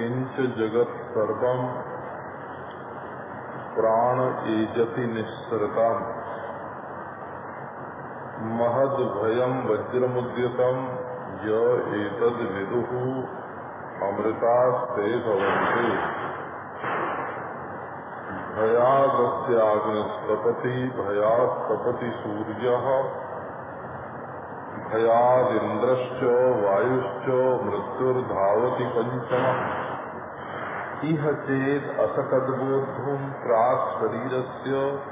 किंच जगत सर्वम प्राण एजति निःसृतम। महद भयम वज्रमुद्यतम य एतद विदुः, अमृतास्ते भवन्ति। भयादस्याग्निस्तपति भयास्तपति सूर्यः, भयादिन्द्रश्च, वायुश्च, मृत्युर्धावति पंचम इह चेत असकदबोधुम प्राक शरीरस्य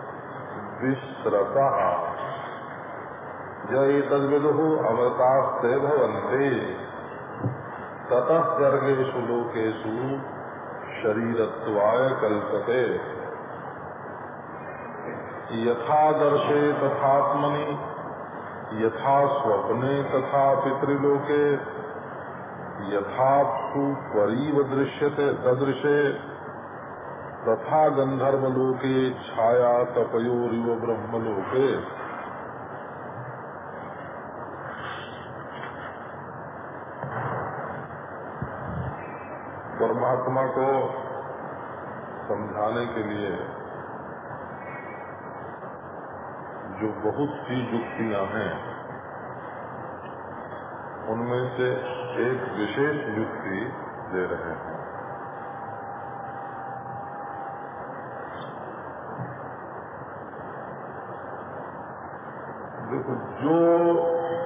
विश्रतः। य तद्विदुः अमृतास्ते भवन्ते। ततः सर्गेषु लोकेषु शरीरत्वाय कल्पते। यथा दर्शे तथात्मनि यथा स्वप्ने तथा पितृलोके यथा तु परीव दृश्यते, सदृशे। तथा गंधर्वलोके छाया तपयोरिव ब्रह्मलोके। परमात्मा को समझाने के लिए जो बहुत सी युक्तियाँ हैं, उनमें से एक विशेष युक्ति दे रहे हैं। देखो, जो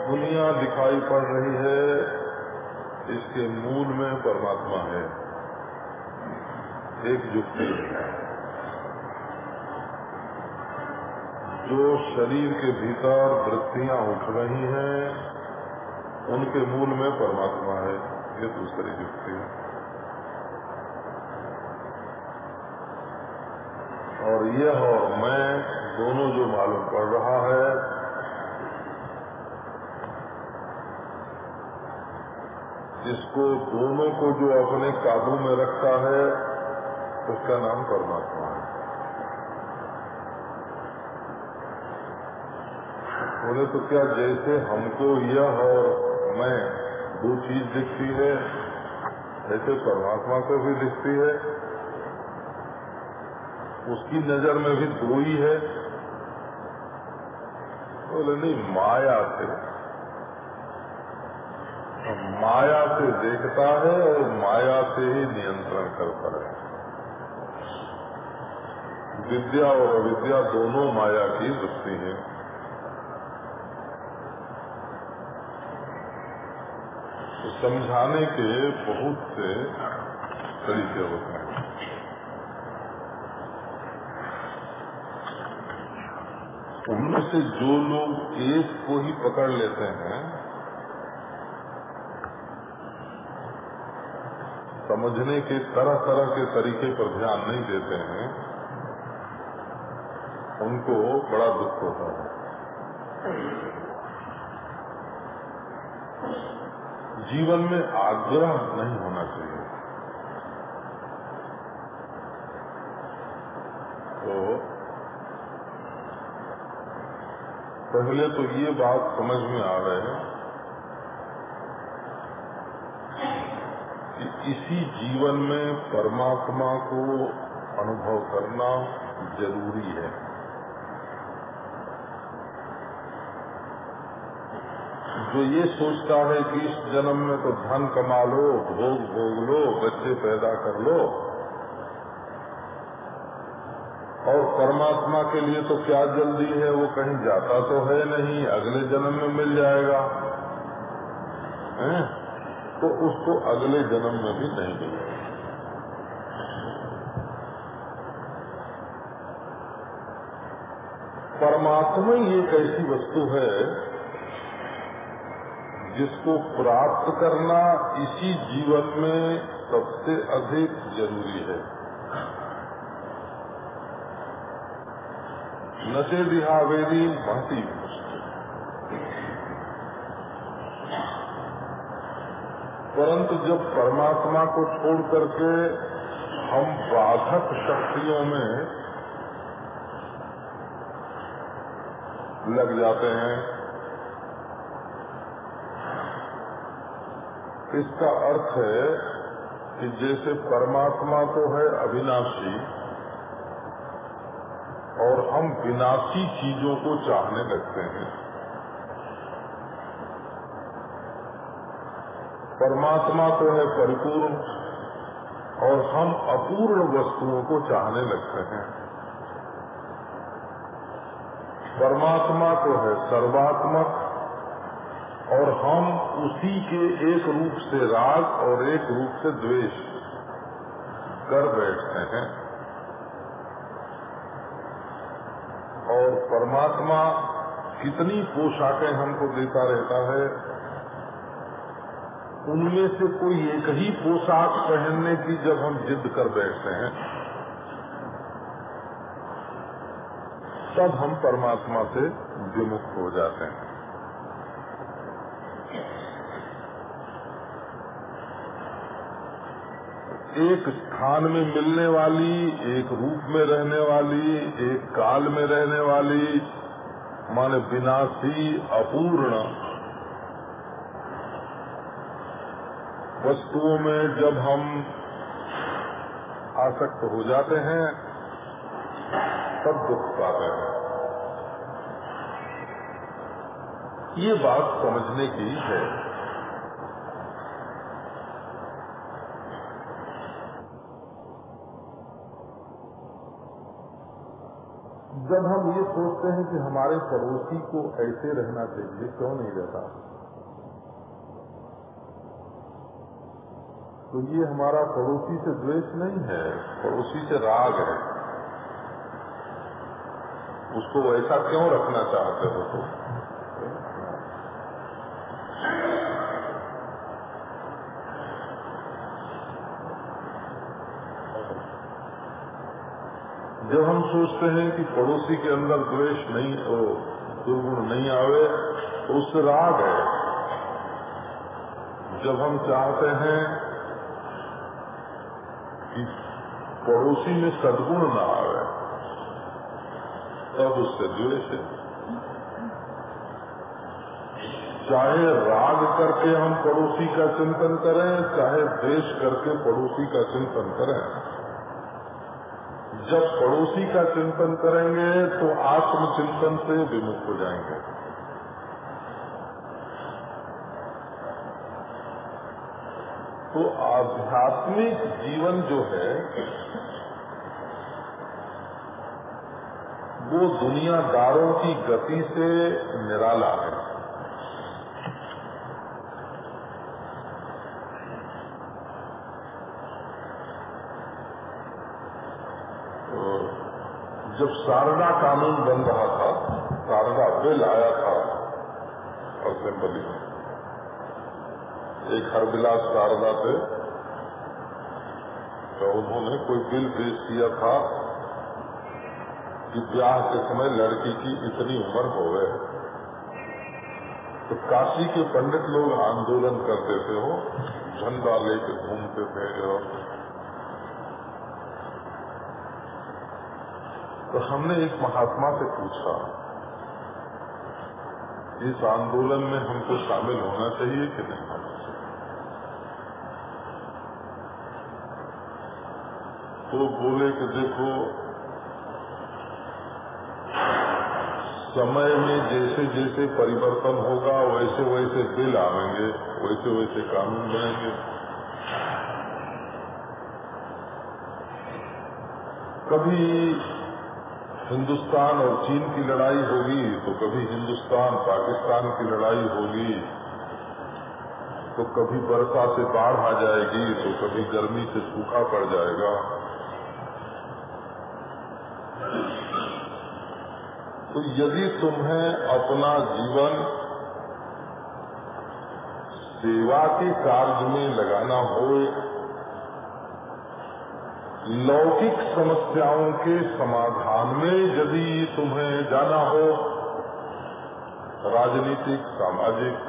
दुनिया दिखाई पड़ रही है, इसके मूल में परमात्मा है। एक युक्ति है। जो शरीर के भीतर वृत्तियाँ उठ रही हैं उनके मूल में परमात्मा है, ये दूसरी युक्ति है। और यह और मैं दोनों जो मालूम पड़ रहा है इसको दोनों को जो अपने काबू में रखता है, उसका नाम परमात्मा है। बोले तो क्या जैसे हमको यह और मैं दो चीज़ दिखती है। ऐसे परमात्मा को भी दिखती है, उसकी नज़र में भी दो ही है। बोले तो नहीं, माया से। माया से देखता है और माया से ही नियंत्रण करता है। विद्या और अविद्या दोनों माया की वृत्ति है। समझाने के बहुत से तरीके होते हैं। उनमें से जो लोग एक को ही पकड़ लेते हैं, समझने के तरह तरह के तरीके पर ध्यान नहीं देते हैं, उनको बड़ा दुख होता है। जीवन में आग्रह नहीं होना चाहिए। तो पहले तो ये बात समझ में आ रहे है कि इसी जीवन में परमात्मा को अनुभव करना ज़रूरी है। जो ये सोचता है कि इस जन्म में तो धन कमा लो, भोग भोग लो, बच्चे पैदा कर लो। और परमात्मा के लिए तो क्या जल्दी है, वो कहीं जाता तो है नहीं, अगले जन्म में मिल जाएगा। है? तो उसको अगले जन्म में भी नहीं मिलेगा। परमात्मा एक ऐसी वस्तु है जिसको प्राप्त करना इसी जीवन में सबसे अधिक ज़रूरी है। नशे दिहावेरी महती परंतु जब परमात्मा को छोड़ करके हम बाधक शक्तियों में लग जाते हैं इसका अर्थ है कि जैसे परमात्मा तो है अविनाशी, और हम विनाशी चीज़ों को चाहने लगते हैं। परमात्मा तो है परिपूर्ण, और हम अपूर्ण वस्तुओं को चाहने लगते हैं। परमात्मा तो है सर्वात्मक और हम उसी के एक रूप से राग और एक रूप से द्वेष कर बैठते हैं। और परमात्मा कितनी पोशाकें हमको देता रहता है, उनमें से कोई एक ही पोशाक पहनने की जब हम जिद कर बैठते हैं, तब हम परमात्मा से विमुख हो जाते हैं। एक स्थान में मिलने वाली, एक रूप में रहने वाली, एक काल में रहने वाली, माने विनाशी, अपूर्ण वस्तुओं में जब हम आसक्त हो जाते हैं, तब दुख पाते हैं। ये बात समझने की है। जब हम ये सोचते हैं कि हमारे पड़ोसी को ऐसे रहना चाहिए, क्यों नहीं रहता? तो ये हमारा पड़ोसी से द्वेष नहीं है, पड़ोसी से राग है। उसको ऐसा क्यों रखना चाहते हो तुम? तो जब हम सोचते हैं कि पड़ोसी के अंदर द्वेष नहीं तो दुर्गुण नहीं आवे तो उससे राग है। जब हम चाहते हैं कि पड़ोसी में सदगुण न आवे, तब उससे द्वेष है। चाहे राग करके हम पड़ोसी का चिंतन करें, चाहे द्वेष करके पड़ोसी का चिंतन करें जब पड़ोसी का चिंतन करेंगे तो आत्मचिंतन से विमुख हो जाएँगे। तो आध्यात्मिक जीवन जो है, वो दुनियादारों की गति से निराला है जब शारदा कानून बन रहा था शारदा बिल आया था असेंबली में एक हरबिलास शारदा थे तो उन्होंने कोई बिल पेश किया था कि ब्याह के समय लड़की की इतनी उम्र हो गए तो काशी के पंडित लोग आंदोलन करते थे, वो झंडा लेके घूमते थे, और तो हमने एक महात्मा से पूछा, इस आंदोलन में हमको शामिल होना चाहिए कि नहीं होना चाहिए? तो बोले कि देखो, समय में जैसे जैसे परिवर्तन होगा, वैसे वैसे बिल आवेंगे वैसे वैसे कानून बनेंगे। कभी हिंदुस्तान और चीन की लड़ाई होगी तो कभी हिंदुस्तान पाकिस्तान की लड़ाई होगी। तो कभी वर्षा से बाढ़ आ जाएगी तो कभी गर्मी से सूखा पड़ जाएगा। तो यदि तुम्हें अपना जीवन सेवा के कार्य में लगाना हो लौकिक समस्याओं के समाधान में यदि तुम्हें जाना हो, राजनीतिक, सामाजिक,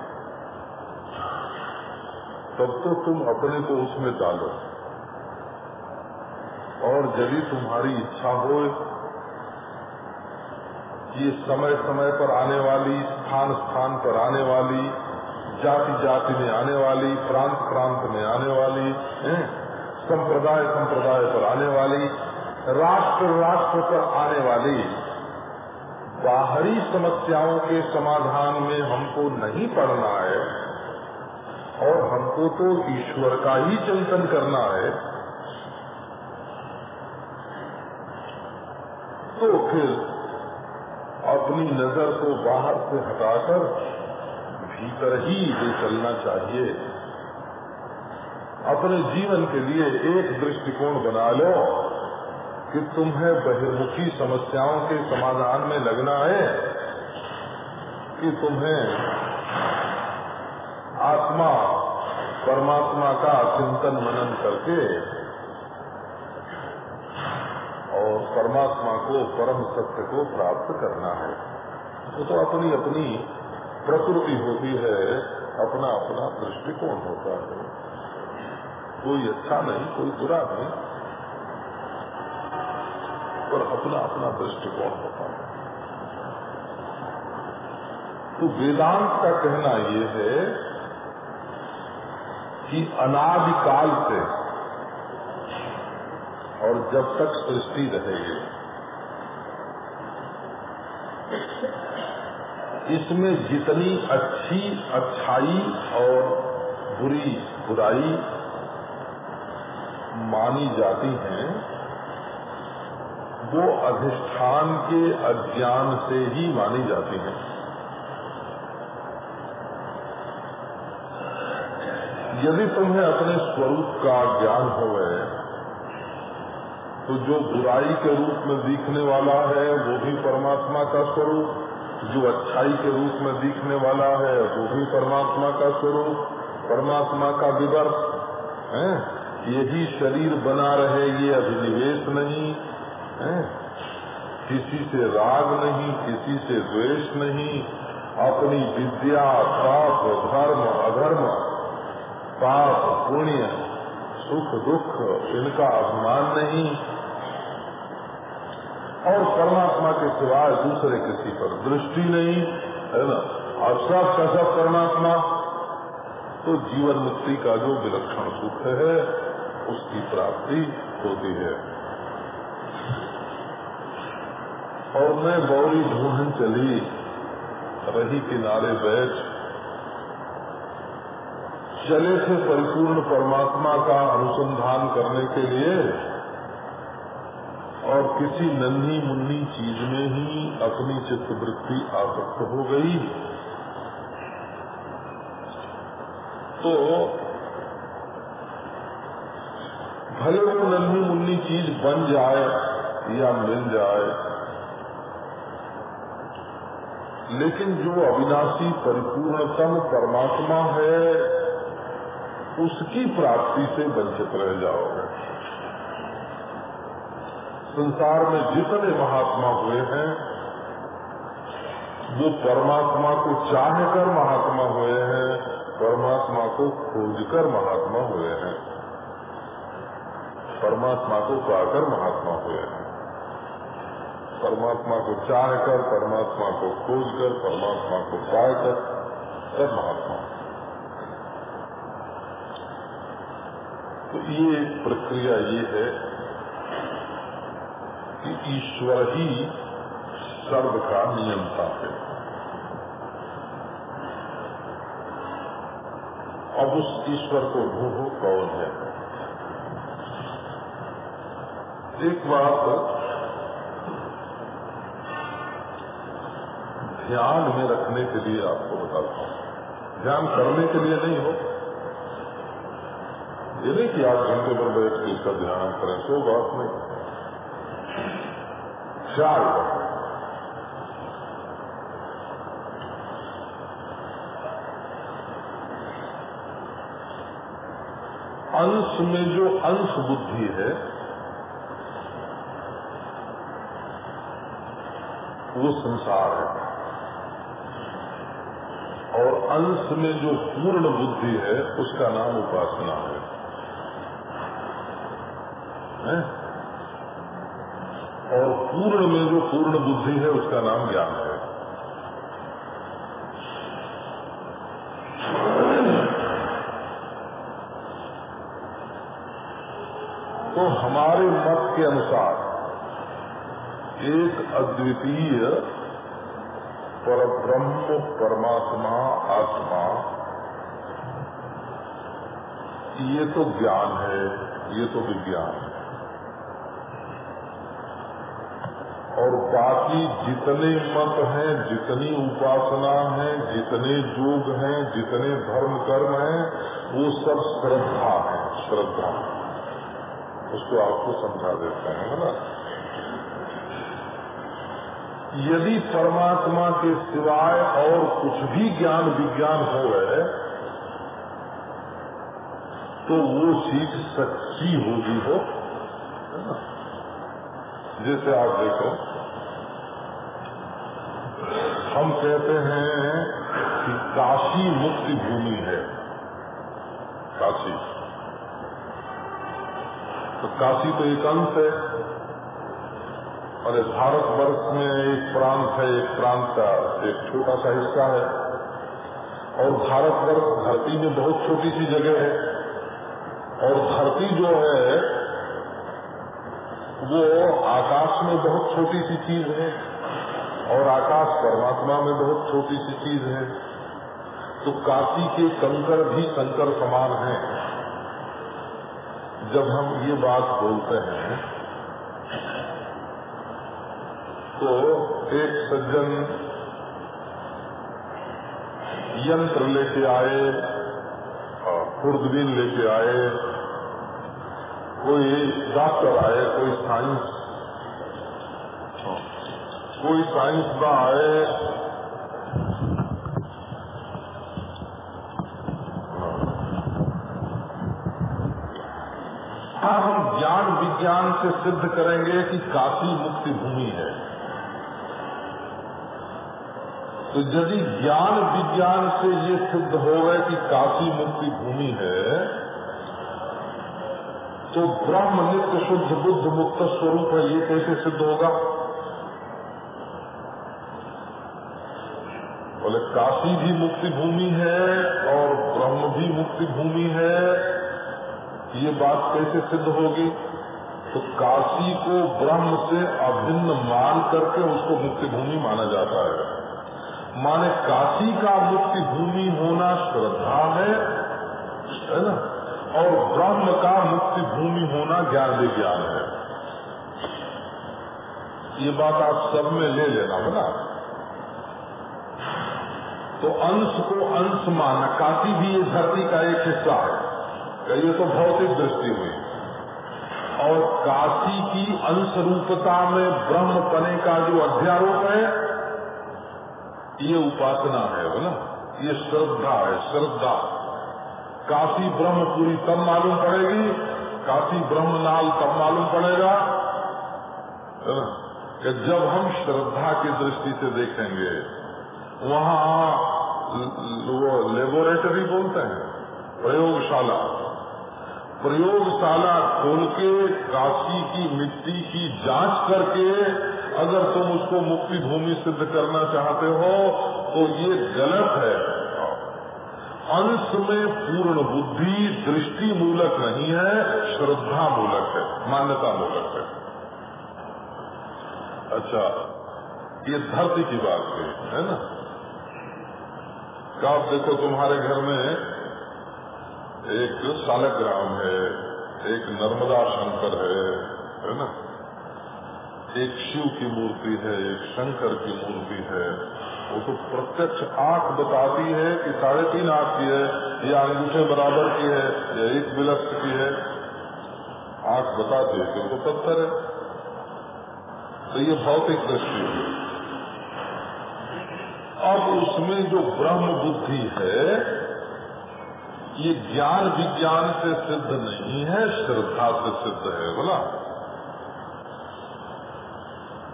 तब तो तुम अपने को उसमें डालो। और यदि तुम्हारी इच्छा हो ये समय समय पर आने वाली स्थान स्थान पर आने वाली जाति जाति में आने वाली प्रांत प्रांत में आने वाली संप्रदाय संप्रदाय पर आने वाली राष्ट्र राष्ट्र पर आने वाली बाहरी समस्याओं के समाधान में हमको नहीं पढ़ना है और हमको तो ईश्वर का ही चिंतन करना है। तो फिर अपनी नज़र को बाहर से हटाकर भीतर ही चलना चाहिए। अपने जीवन के लिए एक दृष्टिकोण बना लो कि तुम्हें बहिर्मुखी समस्याओं के समाधान में लगना है, कि तुम्हें आत्मा, परमात्मा का चिंतन मनन करके और परमात्मा को, परम सत्य को प्राप्त करना है। वो तो अपनी अपनी प्रकृति होती है, अपना अपना दृष्टिकोण होता है। कोई अच्छा नहीं, कोई बुरा नहीं। पर अपना अपना दृष्टिकोण होता है तो वेदांत का कहना ये है कि अनादिकाल से और जब तक सृष्टि रहेगी, इसमें जितनी अच्छी, अच्छाई और बुरी, बुराई मानी जाती हैं, वो अधिष्ठान के अज्ञान से ही मानी जाती हैं। यदि तुम्हें अपने स्वरूप का ज्ञान हो तो जो बुराई के रूप में दिखने वाला है, वो भी परमात्मा का स्वरूप। जो अच्छाई के रूप में दिखने वाला है, वो भी परमात्मा का स्वरूप, परमात्मा का विवर्त, है? यही शरीर बना रहे, ये अभिनिवेश नहीं, है? किसी से राग नहीं, किसी से द्वेष नहीं, अपनी विद्या, पाप, धर्म, अधर्म, पाप, पुण्य, सुख, दुख, इनका अभिमान नहीं। और परमात्मा के सिवाय दूसरे किसी पर दृष्टि नहीं, है ना? और सब सब परमात्मा। तो जीवन मुक्ति का जो विलक्षण सुख है उसकी प्राप्ति होती है। और मैं बौरी ढूंढन चली, रही किनारे बैठ। चले थे परिपूर्ण परमात्मा का अनुसंधान करने के लिए और किसी नन्ही मुन्नी चीज़ में ही अपनी चित्तवृत्ति आसक्त हो गई। तो भले वो नन्ही मुन्नी चीज़ बन जाए या मिल जाए। लेकिन जो अविनाशी परिपूर्णतम परमात्मा है, उसकी प्राप्ति से वंचित रह जाओगे। संसार में जितने महात्मा हुए हैं, वो परमात्मा को चाह कर महात्मा हुए हैं, परमात्मा को खोजकर महात्मा हुए हैं। परमात्मा को पाकर महात्मा हुए परमात्मा को चाह कर परमात्मा को खोज कर परमात्मा को पाकर सब महात्मा तो ये प्रक्रिया ये है कि ईश्वर ही सर्व का नियंता है अब उस ईश्वर को ढूंढो कौन है? एक बात ध्यान में रखने के लिए आपको बताता हूँ। ध्यान करने के लिए नहीं हो। ये नहीं कि आप घंटे पर बैठ के इसका ध्यान करें तो बात नहीं। चार अंश में जो अंश बुद्धि है वो संसार है। और अंश में जो पूर्ण बुद्धि है उसका नाम उपासना है, है? और पूर्ण में जो पूर्ण बुद्धि है उसका नाम ज्ञान है। तो हमारे मत के अनुसार एक अद्वितीय पर ब्रह्म परमात्मा आत्मा। ये तो ज्ञान है, ये तो विज्ञान है। और बाकी जितने मत हैं, जितनी उपासना है, जितने योग हैं, जितने धर्म कर्म हैं, वो सब श्रद्धा है, श्रद्धा। उसको आपको समझा देते हैं, है ना? यदि परमात्मा के सिवाय और कुछ भी ज्ञान विज्ञान हो है तो वो चीज़ सच्ची होगी हो। जैसे आप देखो, हम कहते हैं कि काशी मुक्ति भूमि है। काशी। तो काशी तो एक अंश है। और भारतवर्ष में एक प्रांत है, एक प्रांत का एक छोटा सा हिस्सा है। और भारतवर्ष धरती में बहुत छोटी सी जगह है। और धरती जो है, वो आकाश में बहुत छोटी सी चीज़ है और आकाश परमात्मा में बहुत छोटी सी चीज़ है। तो काशी के कंकर भी कंकर समान हैं। जब हम ये बात बोलते हैं तो एक सज्जन। यंत्र लेके आए खुर्दबीन लेके आए। कोई डॉक्टर आए, कोई साइंस। कोई साइंस ना आए। हाँ हम ज्ञान विज्ञान से सिद्ध करेंगे कि काशी मुक्ति भूमि है। तो यदि ज्ञान विज्ञान से ये सिद्ध हो गए कि काशी मुक्ति भूमि है तो ब्रह्म नित्य शुद्ध बुद्ध मुक्त स्वरूप है, ये कैसे सिद्ध होगा? बोले, काशी भी मुक्ति भूमि है और ब्रह्म भी मुक्ति भूमि है, ये बात कैसे सिद्ध होगी? तो काशी को ब्रह्म से अभिन्न मान करके उसको मुक्ति भूमि माना जाता है। माने काशी का मुक्ति भूमि होना श्रद्धा है है ना? और ब्रह्म का मुक्ति भूमि होना ज्ञान विज्ञान है। ये बात आप सब में ले लेना, है ना? तो अंश को अंश माना काशी भी ये धरती का एक हिस्सा है। ये तो भौतिक दृष्टि हुई। और काशी की अंश रूपता में ब्रह्म पने का जो अध्यारोप है ये उपासना है ना? ये श्रद्धा है, श्रद्धा। काशी ब्रह्मपुरी तब मालूम पड़ेगी, काशी ब्रह्मनाल तब मालूम पड़ेगा जब हम श्रद्धा की दृष्टि से देखेंगे, वहाँ वो लेबोरेटरी बोलते हैं, प्रयोगशाला। प्रयोगशाला खोल के, काशी की मिट्टी की जाँच करके अगर तुम उसको मुक्ति भूमि सिद्ध करना चाहते हो तो ये गलत है। अंश में पूर्ण बुद्धि दृष्टि मूलक नहीं है श्रद्धा मूलक है मान्यता मूलक है। अच्छा ये धरती की बात है है ना? आप देखो, तुम्हारे घर में एक सालग्राम है, एक नर्मदा शंकर है है ना? एक शिव की मूर्ति है, एक शंकर की मूर्ति है। वो तो प्रत्यक्ष आँख बताती है कि साढ़े तीन आँख की है, या अंगूठे बराबर की है, या एक विलक्ष की है। आँख बताती है कि वो पत्थर है? तो ये भौतिक दृष्टि है। अब उसमें जो ब्रह्म बुद्धि है, ये ज्ञान विज्ञान से सिद्ध नहीं है, श्रद्धा से सिद्ध है, बोला।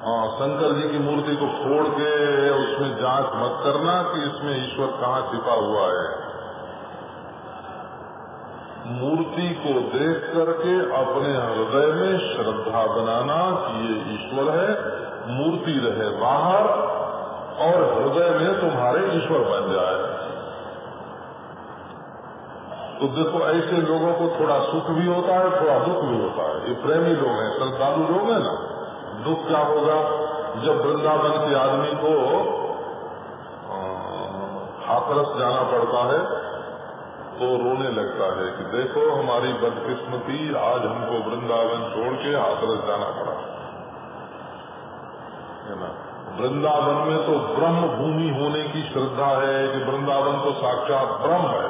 हाँ शंकर जी की मूर्ति को फोड़ के उसमें जाँच मत करना कि इसमें ईश्वर कहाँ छिपा हुआ है। मूर्ति को देख करके अपने हृदय में श्रद्धा बनाना कि ये ईश्वर है, मूर्ति रहे बाहर, और हृदय में तुम्हारे ईश्वर बन जाए। तो देखो, ऐसे लोगों को थोड़ा सुख भी होता है, थोड़ा दुख भी होता है। ये प्रेमी लोग हैं, श्रद्धालु लोग हैं ना। दुख क्या होगा जब वृंदावन के आदमी को हाथरस जाना पड़ता है तो रोने लगता है कि देखो हमारी बदकिस्मती, आज हमको वृंदावन छोड़ के हाथरस जाना पड़ा। है ना? वृंदावन में तो ब्रह्म भूमि होने की श्रद्धा है कि वृंदावन तो साक्षात ब्रह्म है,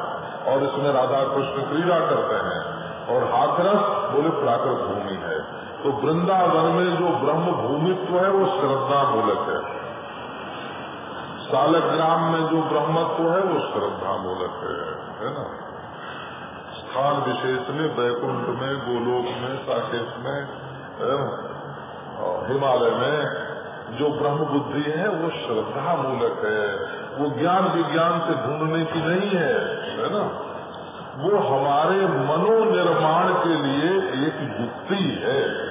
और इसमें राधा कृष्ण क्रीड़ा करते हैं, और हाथरस बोले प्राकृत भूमि है। तो वृंदावन में जो ब्रह्म भूमित्व है, वो श्रद्धा मूलक है। सालग्राम में जो ब्रह्मत्व है, वो श्रद्धा मूलक है है ना? स्थान विशेष में बैकुंठ में, गोलोक में, साकेत में हिमालय में जो ब्रह्म बुद्धि है, वो श्रद्धा मूलक है। वो ज्ञान विज्ञान से ढूँढने की नहीं है है ना? वो हमारे मनोनिर्माण के लिए एक युक्ति है।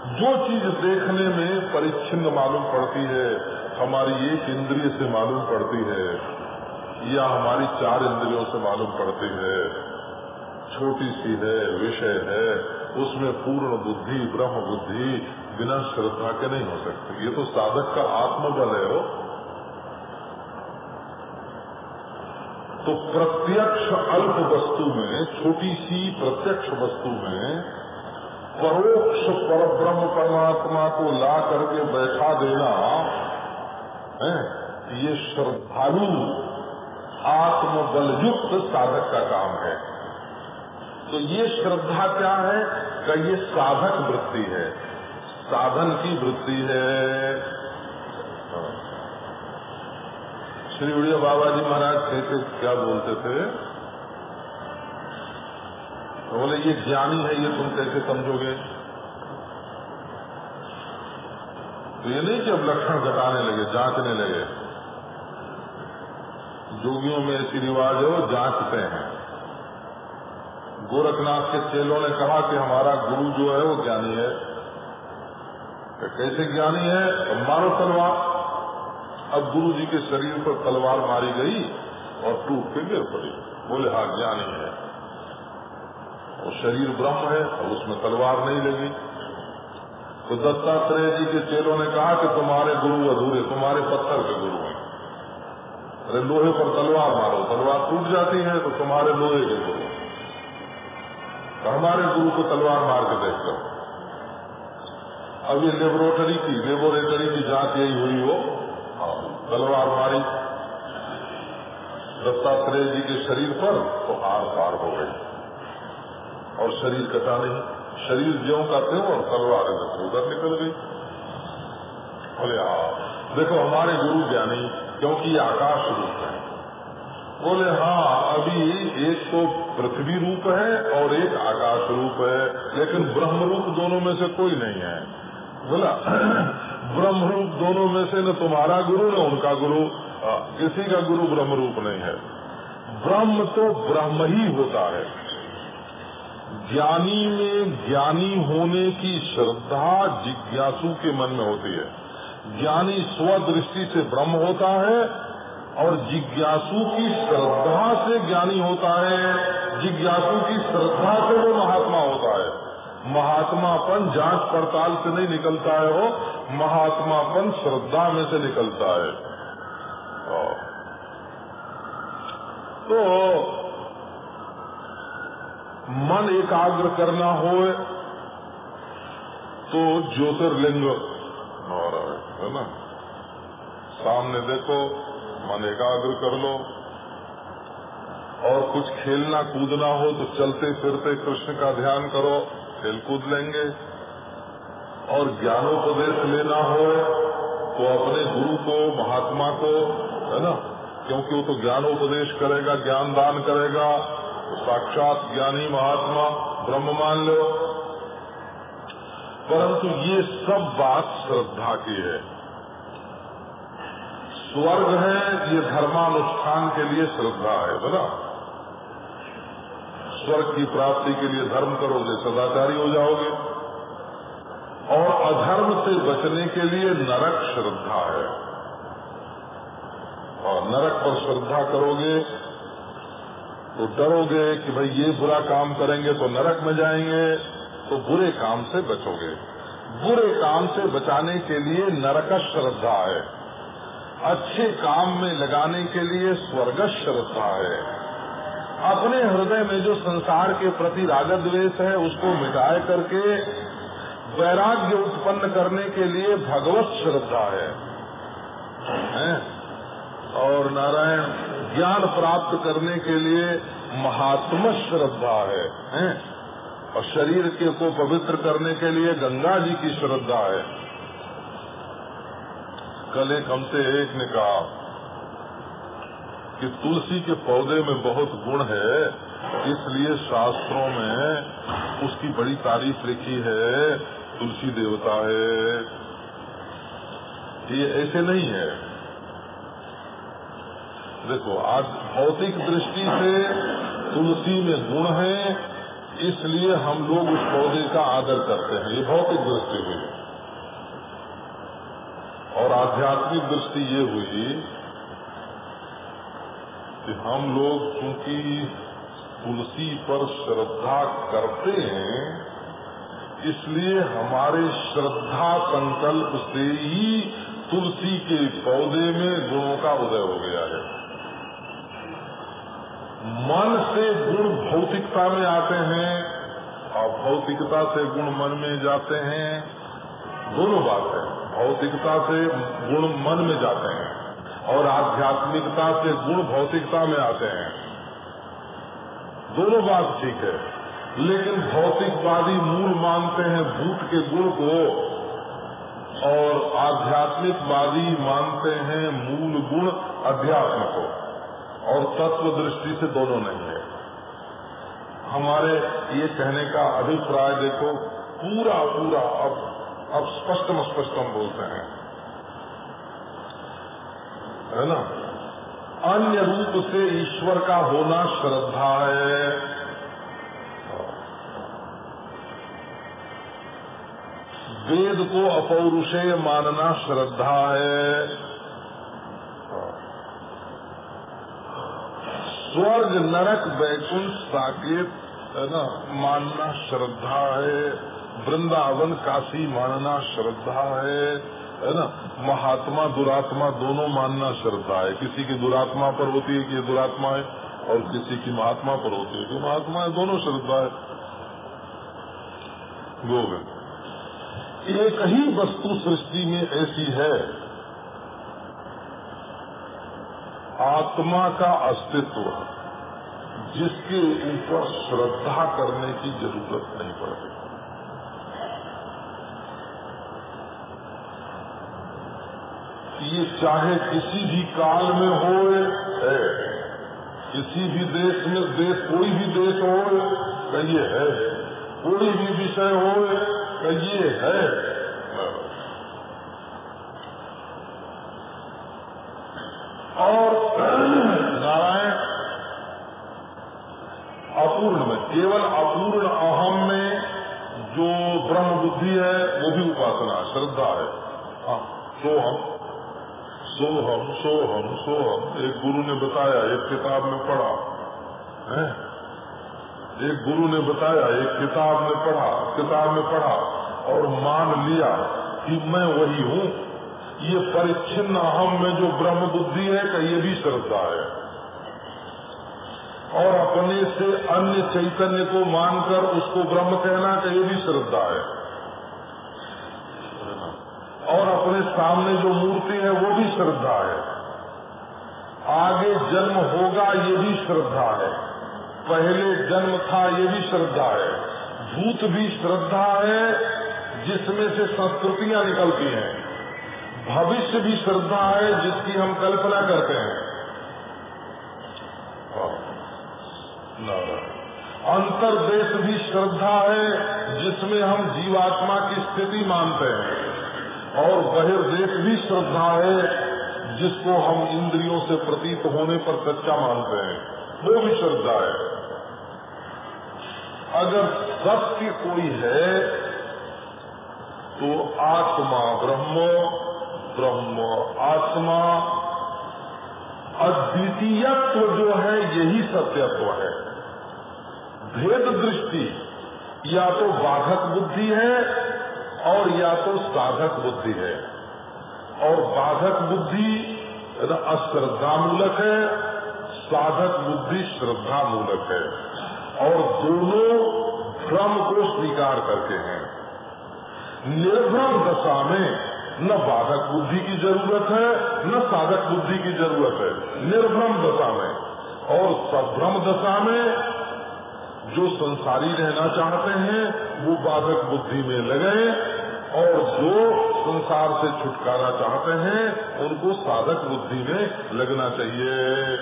जो चीज़ देखने में परिच्छिन्न मालूम पड़ती है, हमारी एक इंद्रिय से मालूम पड़ती है, या हमारी चार इंद्रियों से मालूम पड़ती है। छोटी सी है, विषय है, उसमें पूर्ण बुद्धि, ब्रह्म बुद्धि बिना श्रद्धा के नहीं हो सकती। ये तो साधक का आत्मबल है वो। तो प्रत्यक्ष अल्प वस्तु में, छोटी सी प्रत्यक्ष वस्तु में परोक्ष पर ब्रह्म परमात्मा को ला करके बैठा देना, है, ये श्रद्धालु आत्मबल युक्त साधक का काम है। तो ये श्रद्धा क्या है? का ये साधक वृत्ति है। साधन की वृत्ति है। श्री उड़िया बाबा जी महाराज कहते क्या बोलते थे? तो बोले, ये ज्ञानी है, ये तुम कैसे समझोगे? तो ये नहीं कि अब लक्षण घटाने लगे, जांचने लगे। जोगियों में ऐसी रिवाज है, वो जांचते हैं। गोरखनाथ के चेलों ने कहा कि हमारा गुरु जो है, वो ज्ञानी है। तो कैसे ज्ञानी है? तो मारो तलवार। अब गुरु जी के शरीर पर तलवार मारी गई और टूट के गिर पड़ी। बोले हाँ ज्ञानी है। वो शरीर ब्रह्म है और उसमें तलवार नहीं लगी। तो दत्तात्रेय जी के चेलों ने कहा कि तुम्हारे गुरु अधूरे, तुम्हारे पत्थर के गुरु हैं। अरे लोहे पर तलवार मारो, तलवार टूट जाती है तो तुम्हारे लोहे के गुरु तो हमारे गुरु को तलवार मार के देख कर अब ये लेबोरेटरी की लेबोरेटरी की जाँच यही हुई हो, तलवार मारी। दत्तात्रेय जी के शरीर पर तो आर पार हो गई। और शरीर कटा नहीं? शरीर ज्यो का त्यों और तलवार उधर निकल गई। बोले हाँ देखो, हमारे गुरु ज्ञानी, क्योंकि आकाश रूप है। बोले हाँ अभी एक तो पृथ्वी रूप है और एक आकाश रूप है, लेकिन ब्रह्म रूप दोनों में से कोई नहीं है। बोला, ब्रह्म रूप दोनों में से न तुम्हारा गुरु, न उनका गुरु। किसी का गुरु ब्रह्म रूप नहीं है। ब्रह्म तो ब्रह्म ही होता है। ज्ञानी में ज्ञानी होने की श्रद्धा जिज्ञासु के मन में होती है। ज्ञानी स्वदृष्टि से ब्रह्म होता है और जिज्ञासु की श्रद्धा से ज्ञानी होता है। जिज्ञासु की श्रद्धा से वो महात्मा होता है। महात्मापन जाँच पड़ताल से नहीं निकलता है वो, महात्मापन श्रद्धा में से निकलता है। तो मन एकाग्र करना हो तो ज्योतिर्लिंग और है ना? सामने देखो, मन एकाग्र कर लो। और कुछ खेलना, कूदना हो तो चलते फिरते कृष्ण का ध्यान करो, खेल कूद लेंगे। और ज्ञानोपदेश लेना हो तो अपने गुरु को, महात्मा को, है ना? क्योंकि वो तो ज्ञानोपदेश करेगा, ज्ञान दान करेगा। साक्षात ज्ञानी महात्मा ब्रह्म मान लो परंतु ये सब बात श्रद्धा की है। स्वर्ग है, ये धर्मानुष्ठान के लिए श्रद्धा है बोला स्वर्ग की प्राप्ति के लिए धर्म करोगे, सदाचारी हो जाओगे। और अधर्म से बचने के लिए नरक श्रद्धा है। और नरक पर श्रद्धा करोगे तो डरोगे कि भाई ये बुरा काम करेंगे तो नरक में जाएँगे तो बुरे काम से बचोगे। बुरे काम से बचाने के लिए नरक श्रद्धा है। अच्छे काम में लगाने के लिए स्वर्ग श्रद्धा है। अपने हृदय में जो संसार के प्रति राग द्वेष है उसको मिटाए करके वैराग्य उत्पन्न करने के लिए भगवत श्रद्धा है, है? और नारायण ज्ञान प्राप्त करने के लिए महात्म श्रद्धा है, है? और शरीर के को पवित्र करने के लिए गंगा जी की श्रद्धा है। कल एक हमसे एक ने कहा कि तुलसी के पौधे में बहुत गुण है इसलिए शास्त्रों में उसकी बड़ी तारीफ़ लिखी है तुलसी देवता है। ये ऐसे नहीं है। देखो, आज भौतिक दृष्टि से तुलसी में गुण है, इसलिए हम लोग उस पौधे का आदर करते हैं। ये भौतिक दृष्टि हुई। और आध्यात्मिक दृष्टि ये हुई कि हम लोग चूँकि तुलसी पर श्रद्धा करते हैं, इसलिए हमारे श्रद्धा संकल्प से ही तुलसी के पौधे में गुणों का उदय हो गया है। मन से गुण भौतिकता में आते हैं और भौतिकता से गुण मन में जाते हैं। दोनों बात है। भौतिकता से गुण मन में जाते हैं और आध्यात्मिकता से गुण भौतिकता में आते हैं। दोनों बात ठीक है, लेकिन भौतिकवादी मूल मानते हैं भूत के गुण को और आध्यात्मिकवादी मानते हैं मूल गुण अध्यात्म को। और तत्व दृष्टि से दोनों नहीं है। हमारे ये कहने का अभिप्राय देखो, पूरा पूरा, अब अब स्पष्टम स्पष्टम बोलते हैं। है ना? अन्य रूप से ईश्वर का होना श्रद्धा है। वेद को अपौरुषेय मानना श्रद्धा है। स्वर्ग नरक वैकुंठ साकेत है ना, मानना श्रद्धा है, वृंदावन काशी मानना श्रद्धा है है ना, महात्मा दुरात्मा दोनों मानना श्रद्धा है। किसी की दुरात्मा पर होती है कि ये दुरात्मा है, और किसी की महात्मा पर होती है कि महात्मा है, दोनों श्रद्धा है। गोविंद, एक ही वस्तु सृष्टि में ऐसी है आत्मा का अस्तित्व जिसके ऊपर श्रद्धा करने की ज़रूरत नहीं पड़ती। ये चाहे किसी भी काल में हो है। किसी भी देश में, देश, कोई भी देश हो कहिए है। कोई भी विषय हो कहिए है और नारायण अपूर्ण में अपूर्ण अहम में जो ब्रह्म बुद्धि है, वो भी उपासना है, श्रद्धा है। हाँ तो हम सो हम सो हम सो हम एक गुरु ने बताया, एक किताब में पढ़ा, है? एक गुरु ने बताया, एक किताब में पढ़ा, किताब में पढ़ा, और मान लिया कि मैं वही हूँ। ये परिच्छिन्न अहम में जो ब्रह्म बुद्धि है, का ये भी श्रद्धा है। और अपने से अन्य चैतन्य को मानकर उसको ब्रह्म कहना का ये भी श्रद्धा है। और अपने सामने जो मूर्ति है, वो भी श्रद्धा है। आगे जन्म होगा, ये भी श्रद्धा है। पहले जन्म था, ये भी श्रद्धा है। भूत भी श्रद्धा है, जिसमें से संस्कृतियाँ निकलती हैं। भविष्य भी श्रद्धा है, जिसकी हम कल्पना करते हैं। अंतर्देश भी श्रद्धा है, जिसमें हम जीवात्मा की स्थिति मानते हैं। और बहिर्देश भी श्रद्धा है, जिसको हम इंद्रियों से प्रतीत होने पर सच्चा मानते हैं। वो भी श्रद्धा है। अगर सत्य कोई है तो आत्मा ब्रह्म ब्रह्म आत्मा। अद्वितीयत्व जो है, यही सत्यत्व है। भेद दृष्टि या तो बाधक बुद्धि है और या तो साधक बुद्धि है। और बाधक बुद्धि अश्रद्धा मूलक है, साधक बुद्धि श्रद्धा मूलक है। और दोनों भ्रम को स्वीकार करके हैं। निर्भ्रम दशा में न बाधक बुद्धि की ज़रूरत है, न साधक बुद्धि की ज़रूरत है। निर्भ्रम दशा में और सभ्रम दशा में जो संसारी रहना चाहते हैं, वो बाधक बुद्धि में लगे और जो संसार से छुटकारा चाहते हैं, उनको साधक बुद्धि में लगना चाहिए।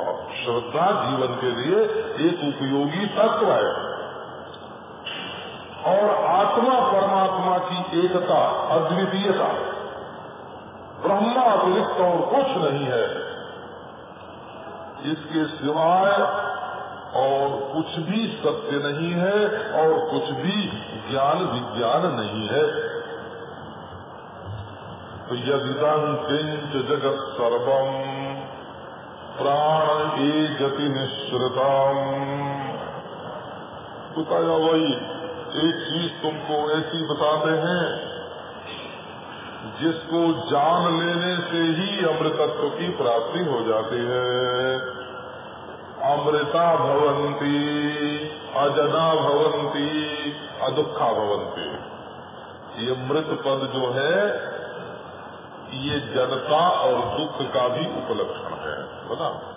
और श्रद्धा जीवन के लिए एक उपयोगी तत्व है। और आत्मा परमात्मा की एकता, अद्वितीयता ब्रह्मा अतिरिक्त और कुछ नहीं है। इसके सिवाय और कुछ भी सत्य नहीं है और कुछ भी ज्ञान विज्ञान नहीं है। तो यदिदं जगत सर्वम प्राण ए गति निश्रितम। बताया वही एक चीज़ तुमको ऐसी बताते हैं, जिसको जान लेने से ही अमृतत्व की प्राप्ति हो जाती है। अमृता भवंती अजना भवंती अदुखा भवंती ये मृत पद जो है, ये जनता और दुख का भी उपलक्षण है। बता।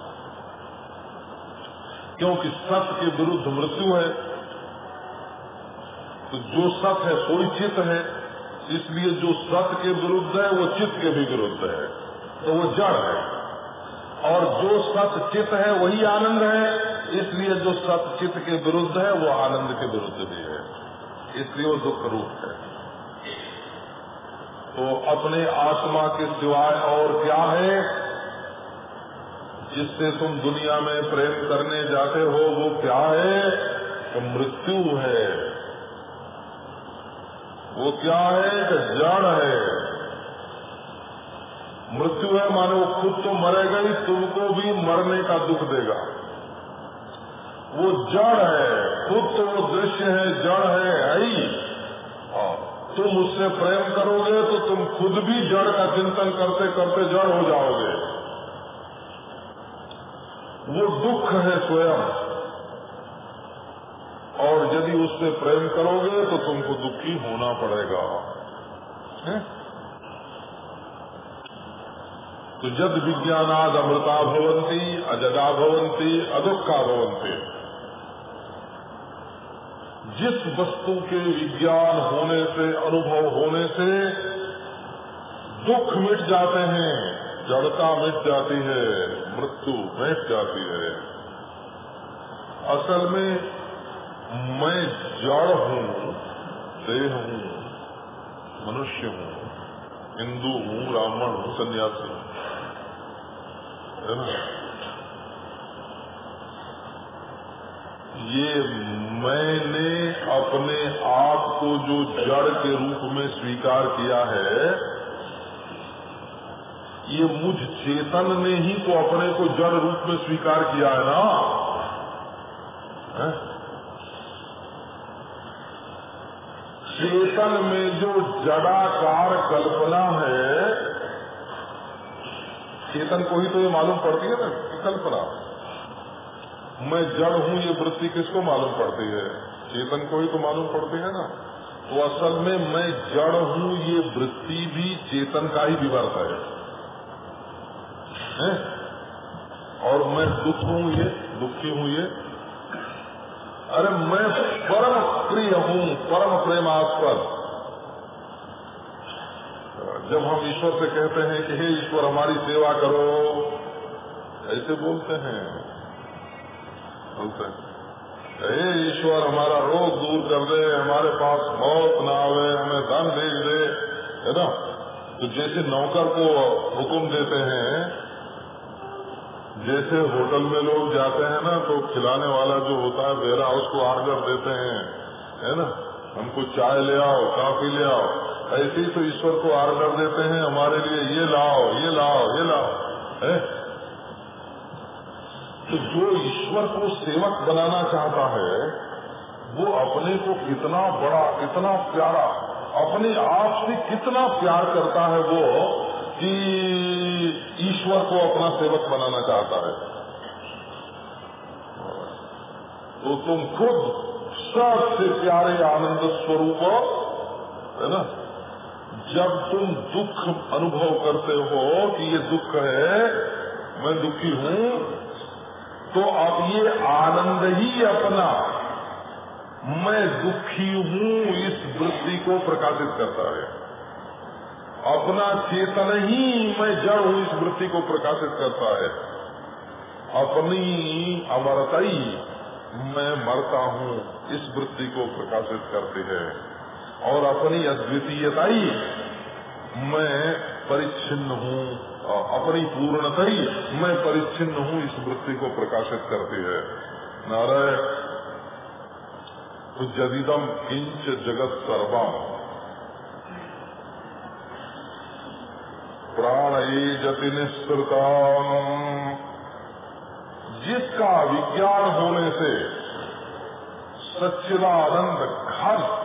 क्योंकि सत्य के विरुद्ध मृत्यु है तो जो सत्य है, सोई चित्त है। इसलिए जो सत्य के विरुद्ध है, वो चित्त के भी विरुद्ध है। तो वो जड़ है। और जो सत चित है, वही आनंद है। इसलिए जो सत चित के विरुद्ध है, वो आनंद के विरुद्ध भी है। इसलिए वो दुख रूप है। तो अपने आत्मा के सिवाय और क्या है, जिससे तुम दुनिया में प्रेम करने जाते हो, वो क्या है? तो मृत्यु है। वो क्या है? कि जड़ है। मृत्यु है, मानो वो खुद तो मरेगा ही, तुमको भी मरने का दुख देगा। वो जड़ है, खुद तो वो दृश्य है, जड़ है आई तुम उससे प्रेम करोगे तो तुम खुद भी जड़ का चिंतन करते करते जड़ हो जाओगे। वो दुख है स्वयं। और यदि उससे प्रेम करोगे तो तुमको दुखी होना पड़ेगा। है? तो जद विज्ञानाद अमृता भवंती अजदा भवंती अदुखा भवंती जिस वस्तु के विज्ञान होने से, अनुभव होने से दुख मिट जाते हैं, जड़ता मिट जाती है, मृत्यु मिट जाती है। असल में मैं जड़ हूँ, देह हूँ, मनुष्य हूँ, हिंदू हूँ, ब्राह्मण हूँ, सन्यासी हूँ। है ना ये मैंने अपने आप को जो जड़ के रूप में स्वीकार किया है, ये मुझ चेतन ने ही तो अपने को जड़ रूप में स्वीकार किया है ना है? चेतन में जो जड़ाकार कल्पना है चेतन को ही तो ये मालूम पड़ती है ना कल्पना मैं जड़ हूँ ये वृत्ति किसको मालूम पड़ती है? चेतन को ही तो मालूम पड़ती है ना। तो असल में मैं जड़ हूँ ये वृत्ति भी चेतन का ही विवर्त है, है? और मैं दुख हूँ ये दुखी हूँ ये। अरे मैं परम प्रिय हूँ परम प्रेमास्पद। जब हम ईश्वर से कहते हैं कि हे ईश्वर, हमारी सेवा करो, ऐसे बोलते हैं। बोलते हैं, हे ईश्वर, हमारा रोग दूर कर दे, हमारे पास मौत ना आवे, हमें धन भेज दे। है ना? तो जैसे नौकर को हुक्म देते हैं, जैसे होटल में लोग जाते हैं ना तो खिलाने वाला जो होता है, बेरा, उसको आर्डर देते हैं। है ना? हमको चाय ले आओ, काफ़ी ले आओ। ऐसे ही तो ईश्वर को आर्डर देते हैं, हमारे लिए ये लाओ ये लाओ ये लाओ, है? तो जो ईश्वर को सेवक बनाना चाहता है, वो अपने को कितना बड़ा, कितना प्यारा, अपने आप से कितना प्यार करता है वो, कि ईश्वर को अपना सेवक बनाना चाहता है। तो तुम खुद सबसे प्यारे आनंद स्वरूप है ना? जब तुम दुख अनुभव करते हो कि ये दुख है, मैं दुखी हूँ तो अब ये आनंद ही अपना, मैं दुखी हूँ इस वृत्ति को प्रकाशित करता है। अपना चेतन ही मैं जड़ हूँ इस वृत्ति को प्रकाशित करता है। अपनी अमरता ही मैं मरता हूँ इस वृत्ति को प्रकाशित करती है। और अपनी अद्वितीयता ही मैं परिच्छिन्न हूँ अपनी पूर्णता ही मैं परिच्छिन्न हूँ इस वृत्ति को प्रकाशित करती है। नारायण जदिदम किंच जगत सर्वम। प्राण जति निस्तृता जिसका विज्ञान होने से सच्चिदानंद घर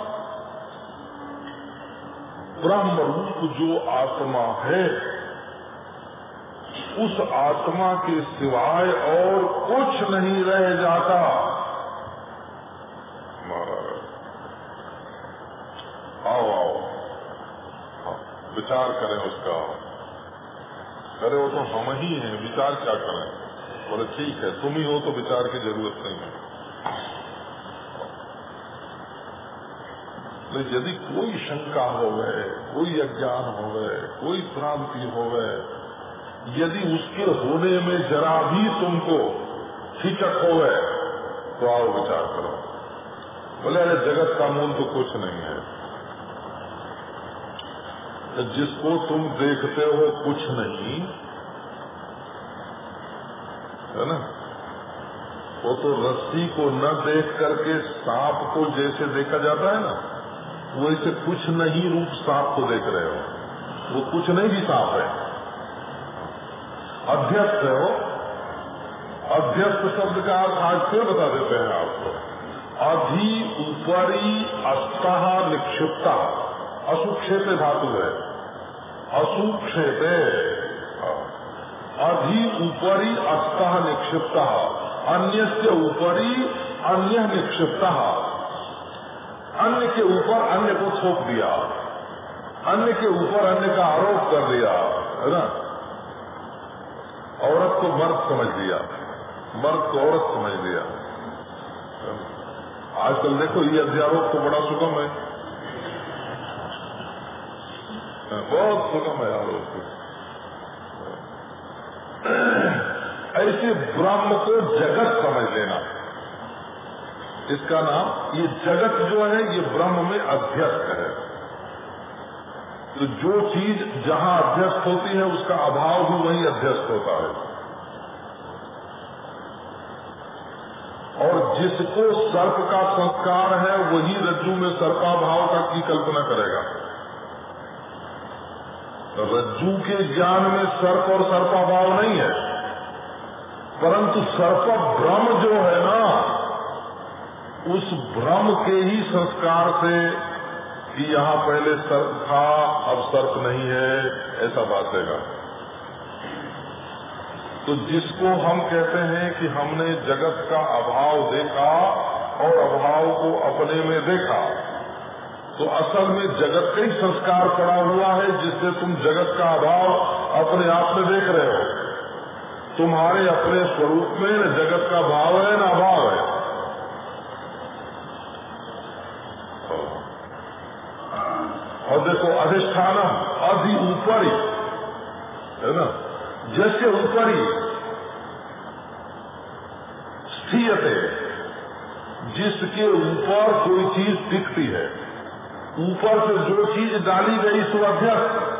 ब्रह्म रूप जो आत्मा है उस आत्मा के सिवाय और कुछ नहीं रह जाता। आओ आओ। हाँ, विचार करें उसका। करे वो तो हम ही हैं विचार क्या करें? बोले ठीक है तुम ही हो तो विचार की ज़रूरत नहीं है। लेकिन यदि कोई शंका हो गए कोई अज्ञान हो गए कोई क्रांति हो गए यदि उसके होने में जरा भी तुमको हिचक हो गए तो आओ विचार करो। बोले, अरे जगत का मूल तो कुछ नहीं है। तो जिसको तुम देखते हो कुछ नहीं, है ना? वो तो रस्सी को न देख करके सांप को जैसे देखा जाता है ना? वैसे कुछ नहीं रूप सांप को देख रहे हो। वो कुछ नहीं भी सांप है। अध्यस्त है वो। अध्यस्त शब्द का अर्थ आज फिर बता देते हैं आपको। अधि ऊपरी अस्तः निक्षिप्ता। असुक्षेप धातु है। असुक्षेप। अधि ऊपरी अस्तः निक्षिप्ता। अन्य से ऊपरी अन्य निक्षिप्ता। अन्य के ऊपर अन्य को थोप दिया। अन्य के ऊपर अन्य का आरोप कर दिया, है ना? औरत को मर्द समझ लिया। मर्द को औरत समझ लिया। आजकल देखो, ये अध्यारोप तो बड़ा सुगम है। बहुत सुगम है आरोप ऐसे ब्रह्म को जगत समझ लेना। इसका नाम ये जगत जो है, ये ब्रह्म में अध्यस्त है। तो जो चीज़ जहाँ अध्यस्त होती है, उसका अभाव भी वहीं अध्यस्त होता है। और जिसको सर्प का संस्कार है, वही रज्जू में सर्पाभाव का की कल्पना करेगा। तो रज्जू के ज्ञान में सर्प और सर्पाभाव नहीं है, परंतु सर्प भ्रम जो है ना उस भ्रम के ही संस्कार से कि यहाँ पहले सर्प था, अब सर्प नहीं है, ऐसा बातेगा तो जिसको हम कहते हैं कि हमने जगत का अभाव देखा और अभाव को अपने में देखा तो असल में जगत का ही संस्कार पड़ा हुआ है जिससे तुम जगत का अभाव अपने आप में देख रहे हो। तुम्हारे अपने स्वरूप में न जगत का भाव है, न अभाव है और देखो अधिष्ठानम अधि ऊपरी है ना? जैसे ऊपरी स्थियते जिसके ऊपर कोई चीज़ टिकती है। ऊपर से जो चीज़ डाली गई सो अध्यक्ष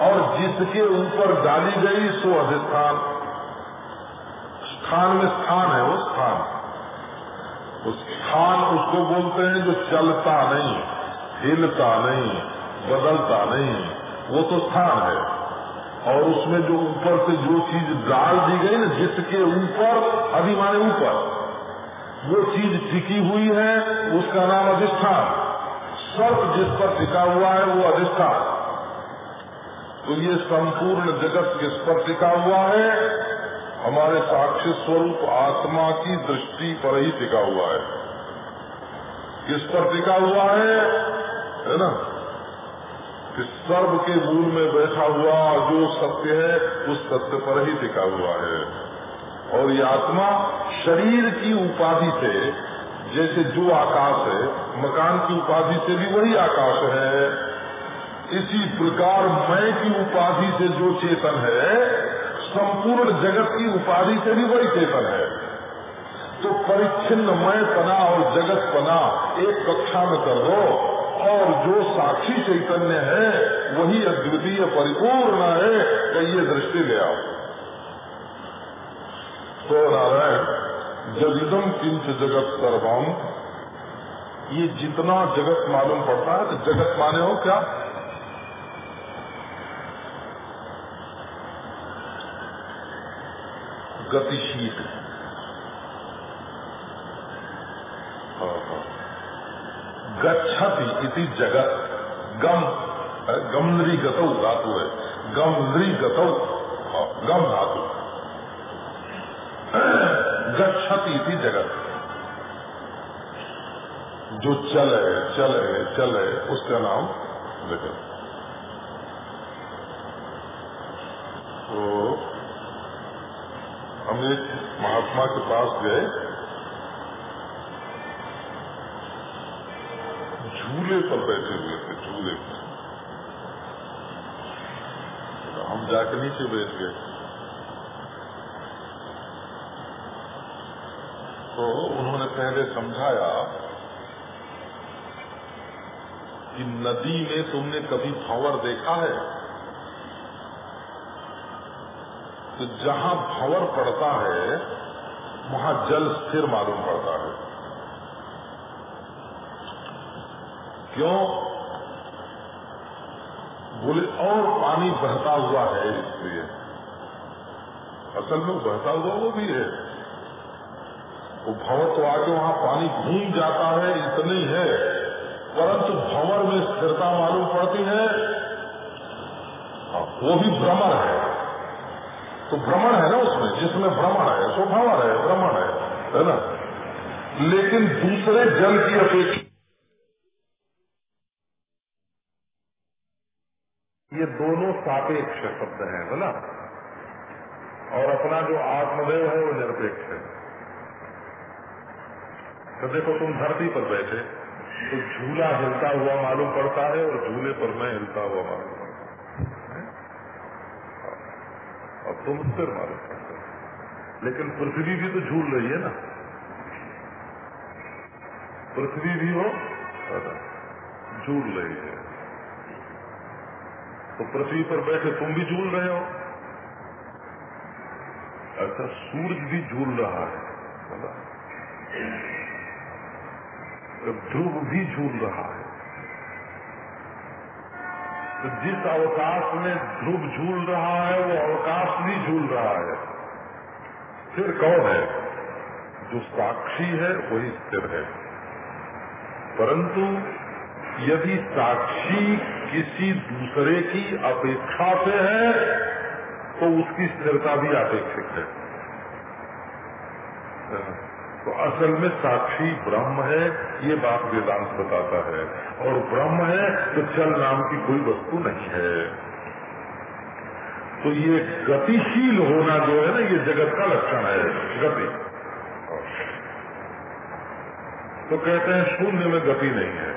और जिसके ऊपर डाली गई सो अधिष्ठान स्थान में स्थान है, वो स्थान। उस स्थान उसको बोलते हैं जो चलता नहीं, हिलता नहीं। बदलता नहीं वो तो स्थान है। और उसमें जो ऊपर से जो चीज़ डाल दी गई ना, जिसके ऊपर अभी माने ऊपर, वो चीज़ टिकी हुई है, उसका नाम अधिष्ठान। सर्प जिस पर टिका हुआ है, वो अधिष्ठान। तो ये संपूर्ण जगत किस पर टिका हुआ है? हमारे साक्षी स्वरूप आत्मा की दृष्टि पर ही टिका हुआ है। किस पर टिका हुआ है? है ना? कि सर्व के मूल में बैठा हुआ जो सत्य है, उस सत्य पर ही टिका हुआ है। और ये आत्मा शरीर की उपाधि से, जैसे जो आकाश है, मकान की उपाधि से भी वही आकाश है। इसी प्रकार मैं की उपाधि से जो चेतन है, संपूर्ण जगत की उपाधि से भी वही चेतन है। तो परिच्छिन्न मैं पना और जगत पना एक कक्षा में कर दो और जो साक्षी चैतन्य है, वही अद्वितीय परिपूर्ण है कि ये दृष्टि ले आओ। तो नारायण जदिदम किंच जगत सर्वम, ये जितना जगत मालूम पड़ता है तो जगत माने हो क्या? गतिशील हाँ हाँ गच्छति इति जगत। गम गमनरी गतौ धातु है। गमनरी गतौ गम धातु। गच्छति इति जगत। जो चले चले चले, उसका नाम जगत। तो हम एक महात्मा के पास गए। झूले पर बैठे हुए थे, झूले पर हम जाकर नीचे बैठ गए। तो उन्होंने पहले समझाया कि नदी में तुमने कभी भंवर देखा है? तो जहाँ भंवर पड़ता है, वहाँ जल स्थिर मालूम पड़ता है। क्यों? बोले, और पानी बहता हुआ है इसलिए। असल में बहता हुआ वो भी है। वो भंवर तो आके वहाँ पानी घूम जाता है, इतनी है। परंतु भंवर में स्थिरता मालूम पड़ती है। वो भी भ्रमण है। तो भ्रमण है ना उसमें, जिसमें भ्रमण है तो भंवर है, भ्रमण है है ना? लेकिन दूसरे जल की अपेक्षा ये दोनों सापेक्ष शब्द है, बोला। और अपना जो आत्मदेव है, वो निरपेक्ष है। तो देखो, तुम धरती पर बैठे तो झूला हिलता हुआ मालूम पड़ता है, और झूले पर मैं हिलता हुआ मालूम पड़ता है। और तुम स्थिर मालूम पड़ते लेकिन पृथ्वी भी तो झूल रही है ना। पृथ्वी भी हो झूल रही है। तो पृथ्वी पर बैठे तुम भी झूल रहे हो। अच्छा सूरज भी झूल रहा है। ध्रुव भी झूल रहा है। तो जिस अवकाश में ध्रुव झूल रहा है, वो अवकाश भी झूल रहा है। फिर कौन है? जो साक्षी है, वही स्थिर है। परंतु यदि साक्षी किसी दूसरे की अपेक्षा से है तो उसकी स्थिरता भी अपेक्षित है। तो असल में साक्षी ब्रह्म है, ये बात वेदांत बताता है। और ब्रह्म है तो चल नाम की कोई वस्तु नहीं है। तो ये गतिशील होना जो है ना, ये जगत का लक्षण है, गति। तो कहते हैं, शून्य में गति नहीं है।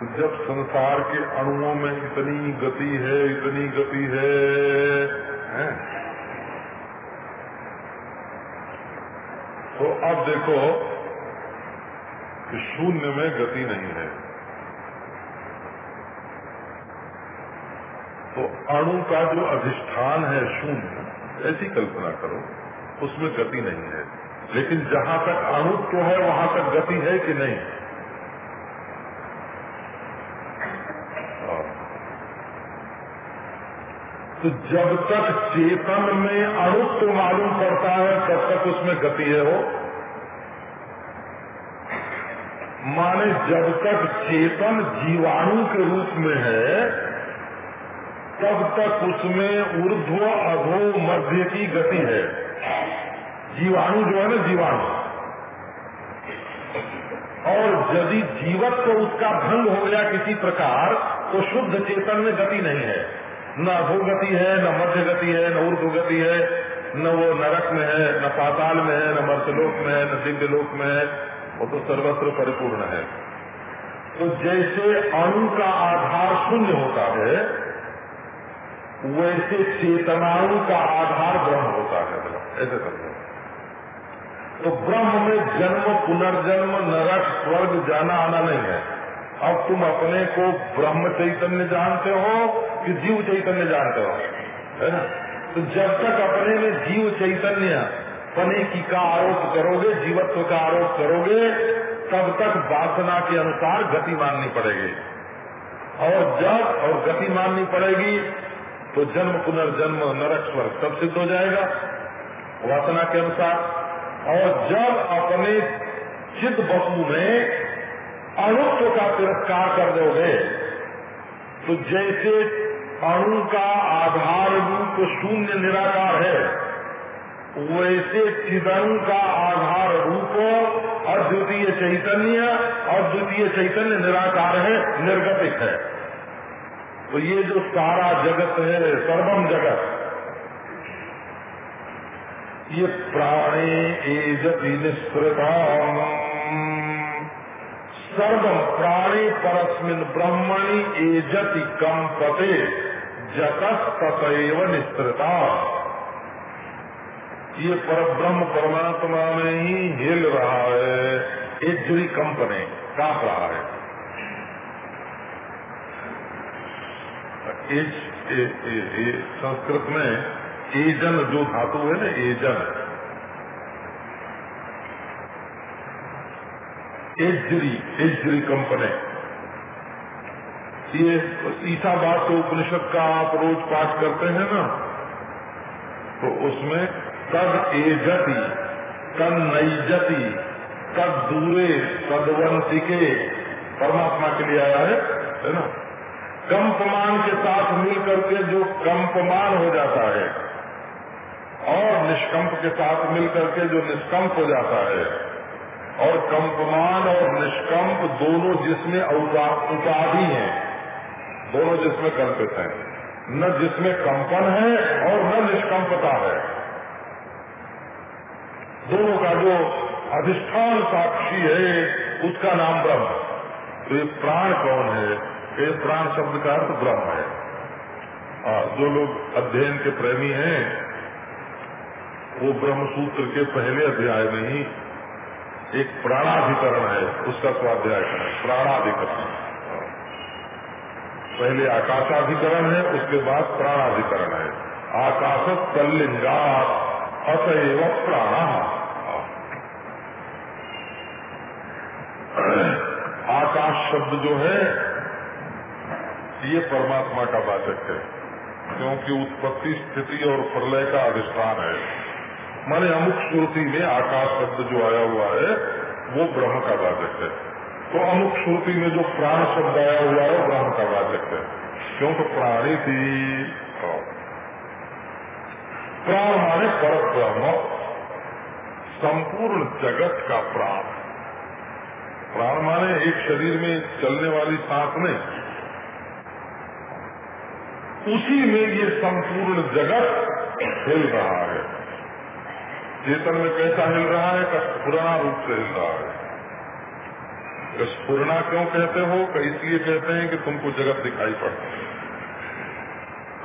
तो जब संसार के अणुओं में इतनी गति है इतनी गति है, है? तो अब देखो कि शून्य में गति नहीं है। तो अणु का जो अधिष्ठान है शून्य ऐसी कल्पना करो उसमें गति नहीं है। लेकिन जहाँ तक अणुत्व है, वहाँ तक गति है कि नहीं? तो जब तक चेतन में अणुत्व मालूम पड़ता है, तब तक उसमें गति है हो माने जब तक चेतन जीवाणु के रूप में है, तब तक उसमें ऊर्ध्व अधो मध्य की गति है। जीवाणु जो है ना, जीवाणु। और यदि जीवत तो उसका भंग हो गया किसी प्रकार तो शुद्ध चेतन में गति नहीं है। न अधोगति है, न मध्य गति है, न ऊर्ध गति है, न वो नरक में है, न पाताल में है, न मर्तलोक में है, न दिव्य लोक में है, वो तो सर्वत्र परिपूर्ण है। तो जैसे अणु का आधार शून्य होता है, वैसे चेतनाणु का आधार ब्रह्म होता है। ऐसे करते तो ब्रह्म में जन्म, पुनर्जन्म, नरक, स्वर्ग, जाना, आना नहीं है। अब तुम अपने को ब्रह्म चैतन्य जानते हो कि जीव चैतन्य जानते हो, है ना? तो जब तक अपने में जीव चैतन्य पने की का आरोप करोगे, जीवत्व का आरोप करोगे, तब तक वासना के अनुसार गति माननी पड़ेगी। और जब, और गति माननी पड़ेगी तो जन्म, पुनर्जन्म, नरक, स्वर्ग सब सिद्ध हो जाएगा। वासना के अनुसार। और जब अपने चिद वस्तु में अणुत्व का तिरस्कार कर दोगे तो जैसे अणु का आधार रूप शून्य निराकार है, वैसे चिदणु का आधार रूप अद्वितीय चैतन्य अद्वितीय चैतन्य निराकार है निर्गतिक है। तो ये जो सारा जगत है, सर्वम जगत ये प्राणी एजति निष्कृता सर्व प्राणी परस्मिन ब्रह्मणि एजति कम पते जतस तथैव निस्तृता ये पर ब्रह्म परमात्मा में ही हिल रहा है जुड़ी कंपने काँप रहा है। संस्कृत में एजन जो धातु है ना एजन एजरी एजरी कंपनी। ये ईसाबाद के उपनिषद का आप रोज पाठ करते हैं ना तो उसमें तद एजति तद नईजति तद दूरे तदवंतिके परमात्मा के लिए आया है है ना? कंपमान के साथ मिलकर के जो कंपमान हो जाता है और निष्कंप के साथ मिलकर के जो निष्कंप हो जाता है। और कंपमान और निष्कंप दोनों जिसमें उपाधि है दोनों जिसमें कल्पित है। न जिसमें कंपन है और न निष्कंपता है। दोनों का जो अधिष्ठान साक्षी है उसका नाम ब्रह्म। तो ये प्राण कौन है? ये प्राण शब्द का अर्थ ब्रह्म है। आ, जो लोग अध्ययन के प्रेमी हैं वो ब्रह्म सूत्र के पहले अध्याय में ही एक प्राणाधिकरण है, उसका स्वाध्याय करें प्राणाधिकरण। पहले आकाशाधिकरण है, उसके बाद प्राणाधिकरण है। आकाश तल्लिंगा अतएव प्राण। आकाश शब्द जो है, ये परमात्मा का वाचक है, क्योंकि उत्पत्ति, स्थिति और प्रलय का अधिष्ठान है। माने अमुक श्रुति में आकाश शब्द जो आया हुआ है, वो ब्रह्म का वाचक है। तो अमुक श्रुति में जो प्राण शब्द आया हुआ है ब्रह्म का वाचक है। क्यों? तो प्राणी थी। प्राण माने पर ब्रह्म संपूर्ण जगत का प्राण। प्राण माने एक शरीर में चलने वाली सांस में उसी में ये संपूर्ण जगत हिल रहा है। चेतन में कैसा हिल रहा है का स्फुरना रूप से हिल रहा है। स्फुरना क्यों कहते हो? कि, इसलिए कहते हैं कि तुमको जगत दिखाई पड़ता है।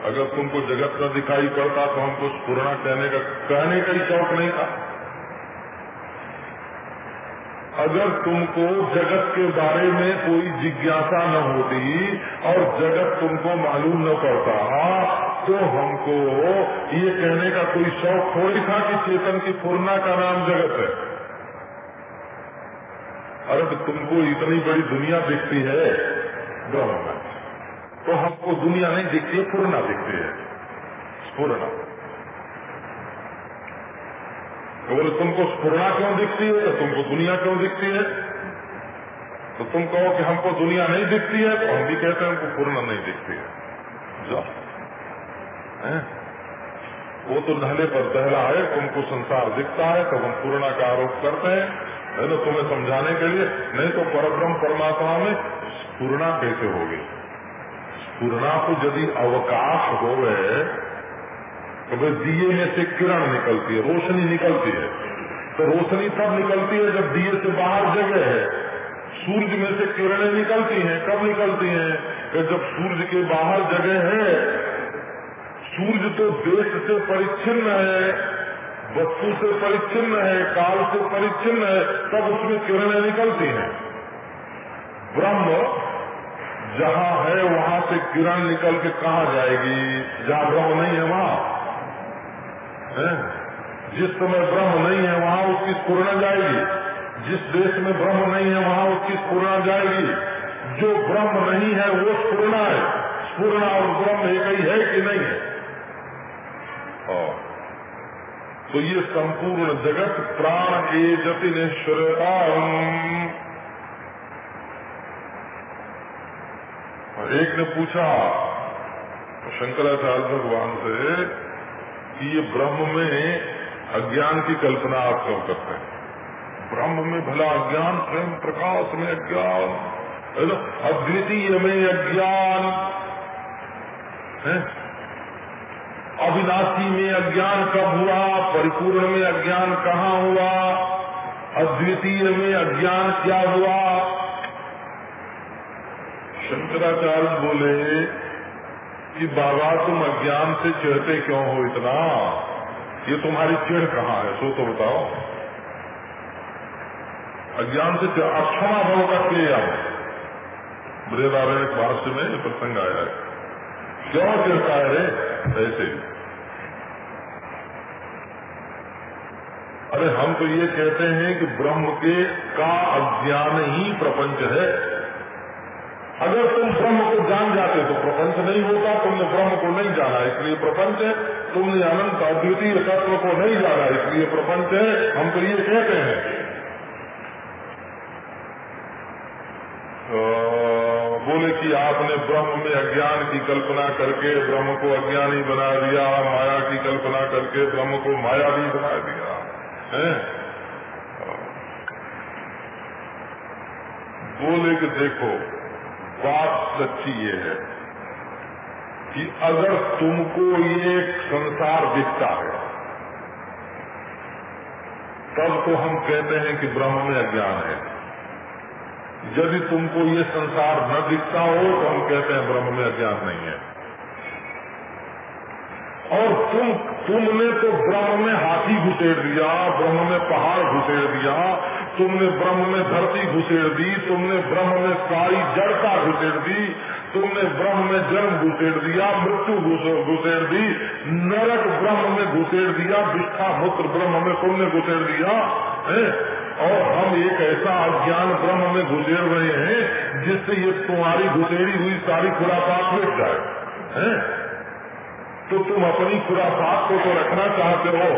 अगर तुमको जगत न दिखाई पड़ता तो हमको स्फुरना कहने का कहने का ही शौक नहीं था। अगर तुमको जगत के बारे में कोई जिज्ञासा न होती, और जगत तुमको मालूम न पड़ता तो हमको ये कहने का कोई शौक थोड़ी था कि चेतन की पूर्णा का नाम जगत है। अरे तो तुमको इतनी बड़ी दुनिया दिखती है ब्रह्म तो हमको दुनिया नहीं दिखती है, पूर्णा दिखती है। पूर्णा। तो बोले, तुमको स्पूर्णा क्यों दिखती है? तो तुमको दुनिया क्यों दिखती है? तो तुम कहो कि हमको दुनिया नहीं दिखती है तो हम भी कहते हैं हमको पूर्णा नहीं दिखती है। वो तो नहले पर दहला है तुमको संसार दिखता है, तब हम पूर्णा का आरोप करते हैं, है ना, तुम्हें समझाने के लिए। नहीं तो परब्रह्म परमात्मा में पूर्णा कैसे होगी? पूर्णा को यदि अवकाश हो गए तो भाई दिए में से किरण निकलती है, रोशनी निकलती है। तो रोशनी तब निकलती है जब दिए से बाहर जगह है। सूर्य में से किरणें निकलती हैं, कब निकलती हैं? कि जब सूर्य के बाहर जगह है सूर्य तो देश से परिच्छिन्न है, वस्तु से परिच्छिन्न है, काल से परिच्छिन्न है तब उसमें किरणें निकलती हैं। ब्रह्म, जहाँ है, वहाँ से किरण निकल के कहा जाएगी? जहाँ ब्रह्म नहीं है वहाँ। जिस समय ब्रह्म नहीं है, वहाँ उसकी स्पूर्णा जाएगी। जिस देश में ब्रह्म नहीं है, वहाँ उसकी स्पूर्णा जाएगी। जो ब्रह्म नहीं है, वो स्पूर्णा है। स्पूर्णा और ब्रह्म एक ही है कि नहीं है? और। तो ये संपूर्ण जगत प्राण ए जति निश्चरता एक ने पूछा शंकराचार्य भगवान से, कि ये ब्रह्म में अज्ञान की कल्पना आप क्यों करते हैं? ब्रह्म में भला अज्ञान स्वयं प्रकाश में अज्ञान अद्वितीय में अज्ञान अविनाशी में अज्ञान कब हुआ? परिपूर्ण में अज्ञान कहाँ हुआ? अद्वितीय में अज्ञान क्या हुआ? शंकराचार्य बोले कि बाबा तुम अज्ञान से चिढ़ते क्यों हो इतना? ये तुम्हारी चिढ़ कहाँ है? सो तो बताओ। अज्ञान से अक्षमा भाव का क्रिया बृहदारण्य भाष्य में प्रसंग आया है। क्यों चिढ़ता है रे? ऐसे अरे हम तो ये कहते हैं कि ब्रह्म के का अज्ञान ही प्रपंच है। अगर तुम ब्रह्म को जान जाते तो प्रपंच नहीं होता, तुमने ब्रह्म को नहीं जाना, इसलिए प्रपंच है। तुमने अनंत अद्वितीय तत्व को नहीं जाना, इसलिए प्रपंच है। हम तो ये कहते हैं। बोले कि आपने ब्रह्म में अज्ञान की कल्पना करके ब्रह्म को अज्ञानी बना दिया, माया की कल्पना करके ब्रह्म को माया भी बना दिया। है? बोले कि देखो, बात सच्ची ये है कि अगर तुमको ये संसार दिखता है, तब तो हम कहते हैं कि ब्रह्म में अज्ञान है। यदि तुमको ये संसार न दिखता हो तो हम कहते हैं ब्रह्म में अज्ञान नहीं है। और तुम, तुमने तो ब्रह्म में हाथी घुसेड़ दिया, ब्रह्म में पहाड़ घुसेड़ दिया, तुमने ब्रह्म में धरती घुसेड़ दी, तुमने ब्रह्म में सारी जड़ता घुसेड़ दी, तुमने ब्रह्म में जन्म घुसेड़ दिया, मृत्यु घुसेड़ दी, नरक ब्रह्म में घुसेड़ दिया, विष्ठा मूत्र ब्रह्म में तुमने घुसेड़ दिया, है? और हम एक ऐसा अज्ञान ब्रह्म में घुसेड़ रहे हैं जिससे ये तुम्हारी घुसेड़ी हुई सारी खुरापात मिट जाए। है? तो तुम अपनी खुरापात को तो रखना चाहते हो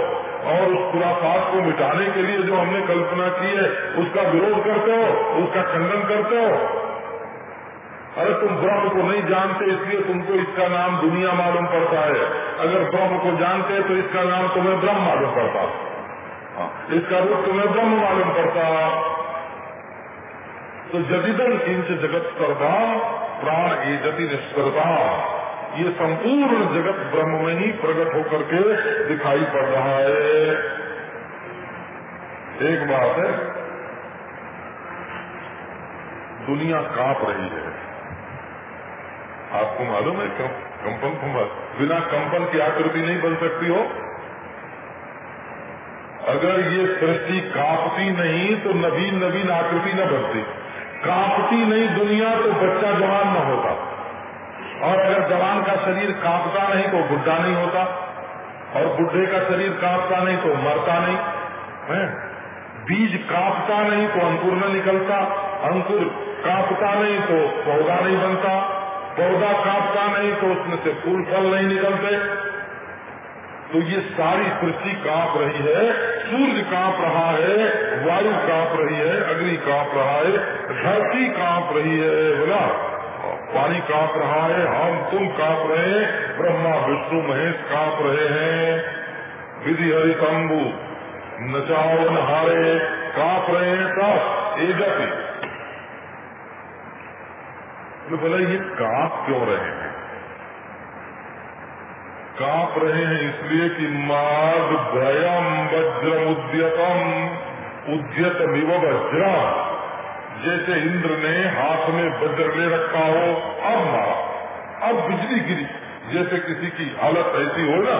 और उस खुराफात को मिटाने के लिए जो हमने कल्पना की है उसका विरोध करते हो उसका खंडन करते हो। अरे तुम ब्रह्म को नहीं जानते इसलिए तुमको इसका नाम दुनिया मालूम पड़ता है। अगर ब्रह्म को जानते तो इसका नाम तुम्हें ब्रह्म मालूम पड़ता हाँ, इसका रूप तुम्हें ब्रह्म मालूम पड़ता। तो जदिदन इंच जगत स्पर्धा, प्राण ए जति निष्कर्ता ये संपूर्ण जगत ब्रह्म में ही प्रकट होकर के दिखाई पड़ रहा है। एक बात है, दुनिया काँप रही है। आपको मालूम है कंपन बिना कंपन की आकृति नहीं बन सकती हो? अगर ये सृष्टि कांपती नहीं तो नवीन नवीन आकृति न बनती। कांपती नहीं दुनिया तो बच्चा जवान न होता और अगर जवान का शरीर कांपता नहीं तो बुढ़ा नहीं होता। और बुढ़े का शरीर कांपता नहीं तो मरता नहीं। है? बीज कांपता नहीं तो अंकुर न निकलता। अंकुर कांपता नहीं तो पौधा नहीं बनता। पौधा कांपता नहीं तो उसमें से फूल फल नहीं निकलते। तो ये सारी सृष्टि काँप रही है, सूर्य काँप रहा है, वायु काँप रही है, अग्नि काँप रहा है, धरती काँप रही है, बोला। पानी काँप रहा है, हम तुम काँप रहे हैं, ब्रह्मा, विष्णु, महेश काँप रहे हैं। विधि हरि तंबू नचाओ नहारे काँप रहे हैं सब, एक बोला, ये काँप क्यों रहे हैं? काँप रहे हैं इसलिए कि माग भयम वज्रम उद्यतम उद्यत विव वज्र जैसे इंद्र ने हाथ में वज्र ले रखा हो, अब मारा। अब बिजली गिरी। जैसे किसी की हालत ऐसी हो ना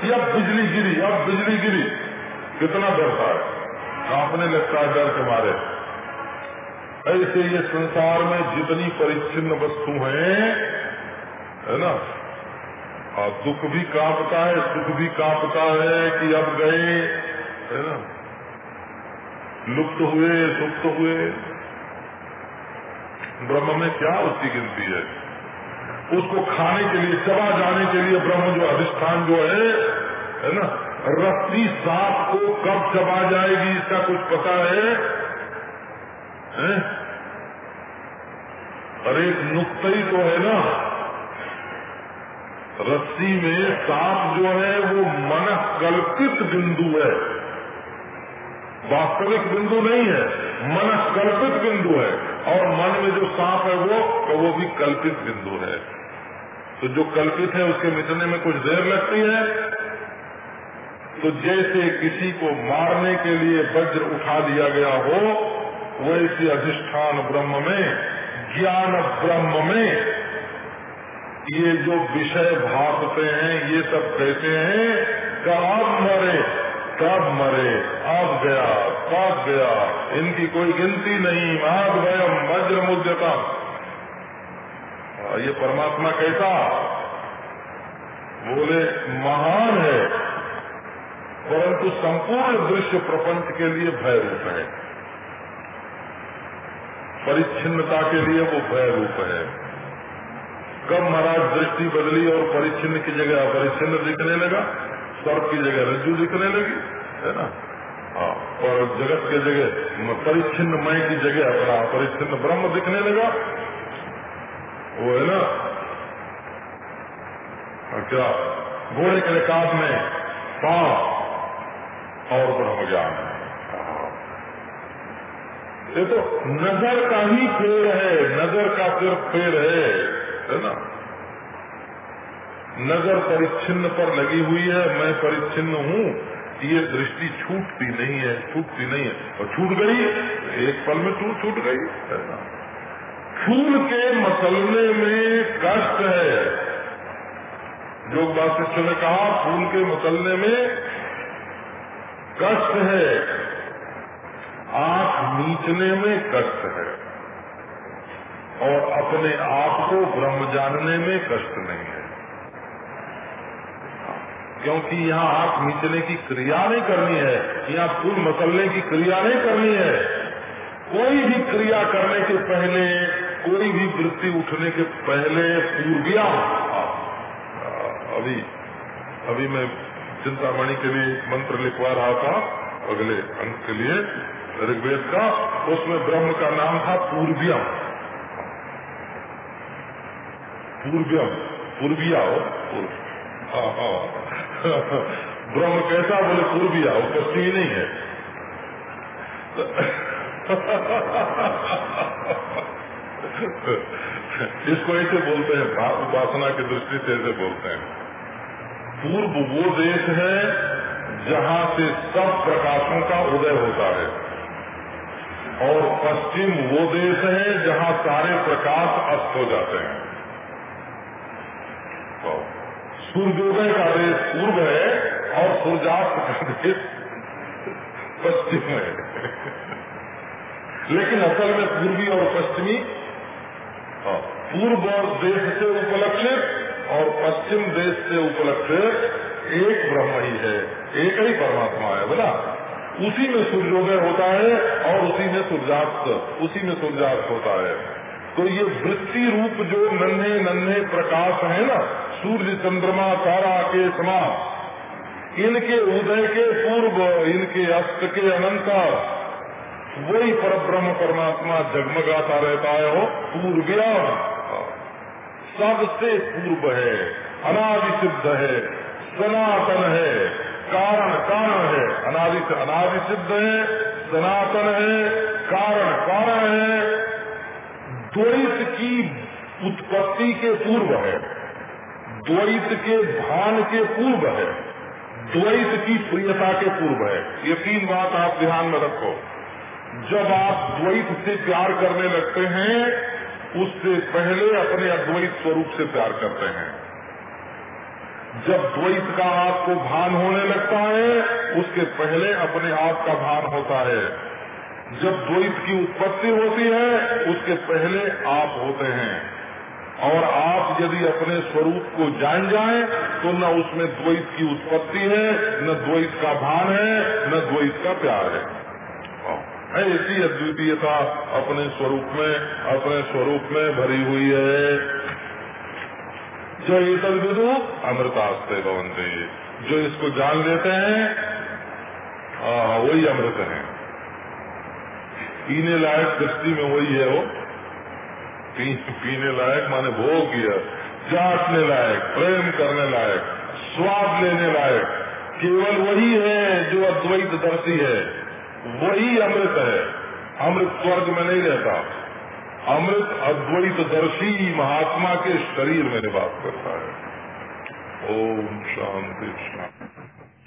कि अब बिजली गिरी, अब बिजली गिरी। कितना डरता है। कांपने लगता है डर के मारे ऐसे ये संसार में जितनी परिच्छिन्न वस्तु हैं, है ना और दुख भी कांपता है सुख भी कांपता है कि अब गए है ना? लुप्त हुए सुप्त हुए। ब्रह्म में क्या उसकी गिनती है? उसको खाने के लिए चबा जाने के लिए ब्रह्म जो अधिष्ठान जो है है ना? रस्सी सांप को कब चबा जाएगी इसका कुछ पता है, है? अरे एक नुकता ही तो है ना? रस्सी में सांप जो है, वो मन कल्पित बिंदु है। वास्तविक बिंदु नहीं है मन कल्पित बिंदु है। और मन में जो सांप है वो तो वो भी कल्पित बिंदु है। तो जो कल्पित है, उसके मिटने में कुछ देर लगती है। तो जैसे किसी को मारने के लिए वज्र उठा दिया गया हो, वैसे अधिष्ठान ब्रह्म में, ज्ञान ब्रह्म में ये जो विषय भागते हैं, ये सब कहते हैं कब मरे कब मरे, अब गया कब गया। इनकी कोई गिनती नहीं माग भयम वज्र मुद्यता ये परमात्मा कैसा? बोले, महान है, परंतु संपूर्ण दृश्य प्रपंच के लिए भय रूप है। परिच्छिन्नता के लिए वो भय रूप है। कब महाराज दृष्टि बदली और परिच्छिन्न की जगह अपरिच्छिन्न दिखने लगा सर्प की जगह रज्जु दिखने लगी, है ना? हाँ और जगत के जगह परिच्छिन्न मय की जगह अपना परिच्छिन्न ब्रह्म दिखने लगा। वो है ना? क्या? घोड़े के रिकाब में पाँव और ब्रह्म ज्ञान ये तो नज़र का ही पेड़ है, नज़र का सिर्फ़ पेड़ है। है ना? नज़र परिच्छिन्न पर लगी हुई है, मैं परिच्छिन्न हूँ। ये दृष्टि छूटती नहीं है, छूटती नहीं है। और छूट गई, एक पल में छूट छूट गई, है ना? फूल के मसलने में कष्ट है। योग वासिष्ठ ने कहा, फूल के मसलने में कष्ट है। आँख नीचने में कष्ट है। और अपने आप को ब्रह्म जानने में कष्ट नहीं है। क्योंकि यहाँ आँख मीचने की क्रिया नहीं करनी है, यहाँ फूल मसलने की क्रिया नहीं करनी है। कोई भी क्रिया करने के पहले, कोई भी वृत्ति उठने के पहले पूर्विया अभी अभी मैं चिंतामणि के लिए मंत्र लिखवा रहा था, अगले अंक के लिए ऋग्वेद का, उसमें ब्रह्म का नाम था पूर्वियम। पूर्व्यम पूर्विया हो हाँ, हाँ। ब्रह्म कैसा बोले पूर्विया वो पश्चिमी नहीं है। इसको ऐसे बोलते हैं भाव उपासना की दृष्टि से ऐसे बोलते हैं। पूर्व वो देश है जहाँ से सब प्रकाशों का उदय होता है। और पश्चिम वो देश है जहाँ सारे प्रकाश अस्त हो जाते हैं। सूर्योदय का देश पूर्व है और सूर्यास्त का देश पश्चिम है। लेकिन असल में पूर्वी और पश्चिमी हाँ, पूर्व और देश से उपलक्षित और पश्चिम देश से उपलक्षित एक ब्रह्म ही है एक ही परमात्मा है बोला। उसी में सूर्योदय होता है और उसी में सूर्यास्त उसी में सूर्यास्त होता है। तो ये वृत्ति रूप जो नन्हे नन्हे प्रकाश है ना सूर्य चंद्रमा तारा के समान। इनके उदय के पूर्व, इनके अस्त के अनंत वही पर ब्रह्म परमात्मा जगमगाता रहता है वो पूर्व्या सबसे पूर्व है अनादि सिद्ध है, सनातन है। कारण कारण है अनादि अनादि सिद्ध है, सनातन है, कारण कारण है। द्वैत की उत्पत्ति के पूर्व है। द्वैत के भान के पूर्व है। द्वैत की प्रियता के पूर्व है। ये तीन बात आप ध्यान में रखो। जब आप द्वैत से प्यार करने लगते हैं, उससे पहले अपने अद्वैत स्वरूप से प्यार करते हैं। जब द्वैत का आपको भान होने लगता है, उसके पहले अपने आप का भान होता है। जब द्वैत की उत्पत्ति होती है, उसके पहले आप होते हैं। और आप यदि अपने स्वरूप को जान जाएँ तो न उसमें द्वैत की उत्पत्ति है, न द्वैत का भान है, न द्वैत का प्यार है। ऐसी अद्वितीयता अपने स्वरूप में, अपने स्वरूप में भरी हुई है। जो ये तद विदु, अमृतास्ते भवंते जो इसको जान लेते हैं, वही अमृत है। पीने लायक दृष्टि में वही है वो। पी, पीने लायक माने भोग किया। चाटने लायक प्रेम करने लायक स्वाद लेने लायक। केवल वही है जो अद्वैत दर्शी है। वही अमृत है। अमृत स्वर्ग में नहीं रहता। अमृत अद्वैत दर्शी महात्मा के शरीर में निवास करता है। ओम शांति शांति।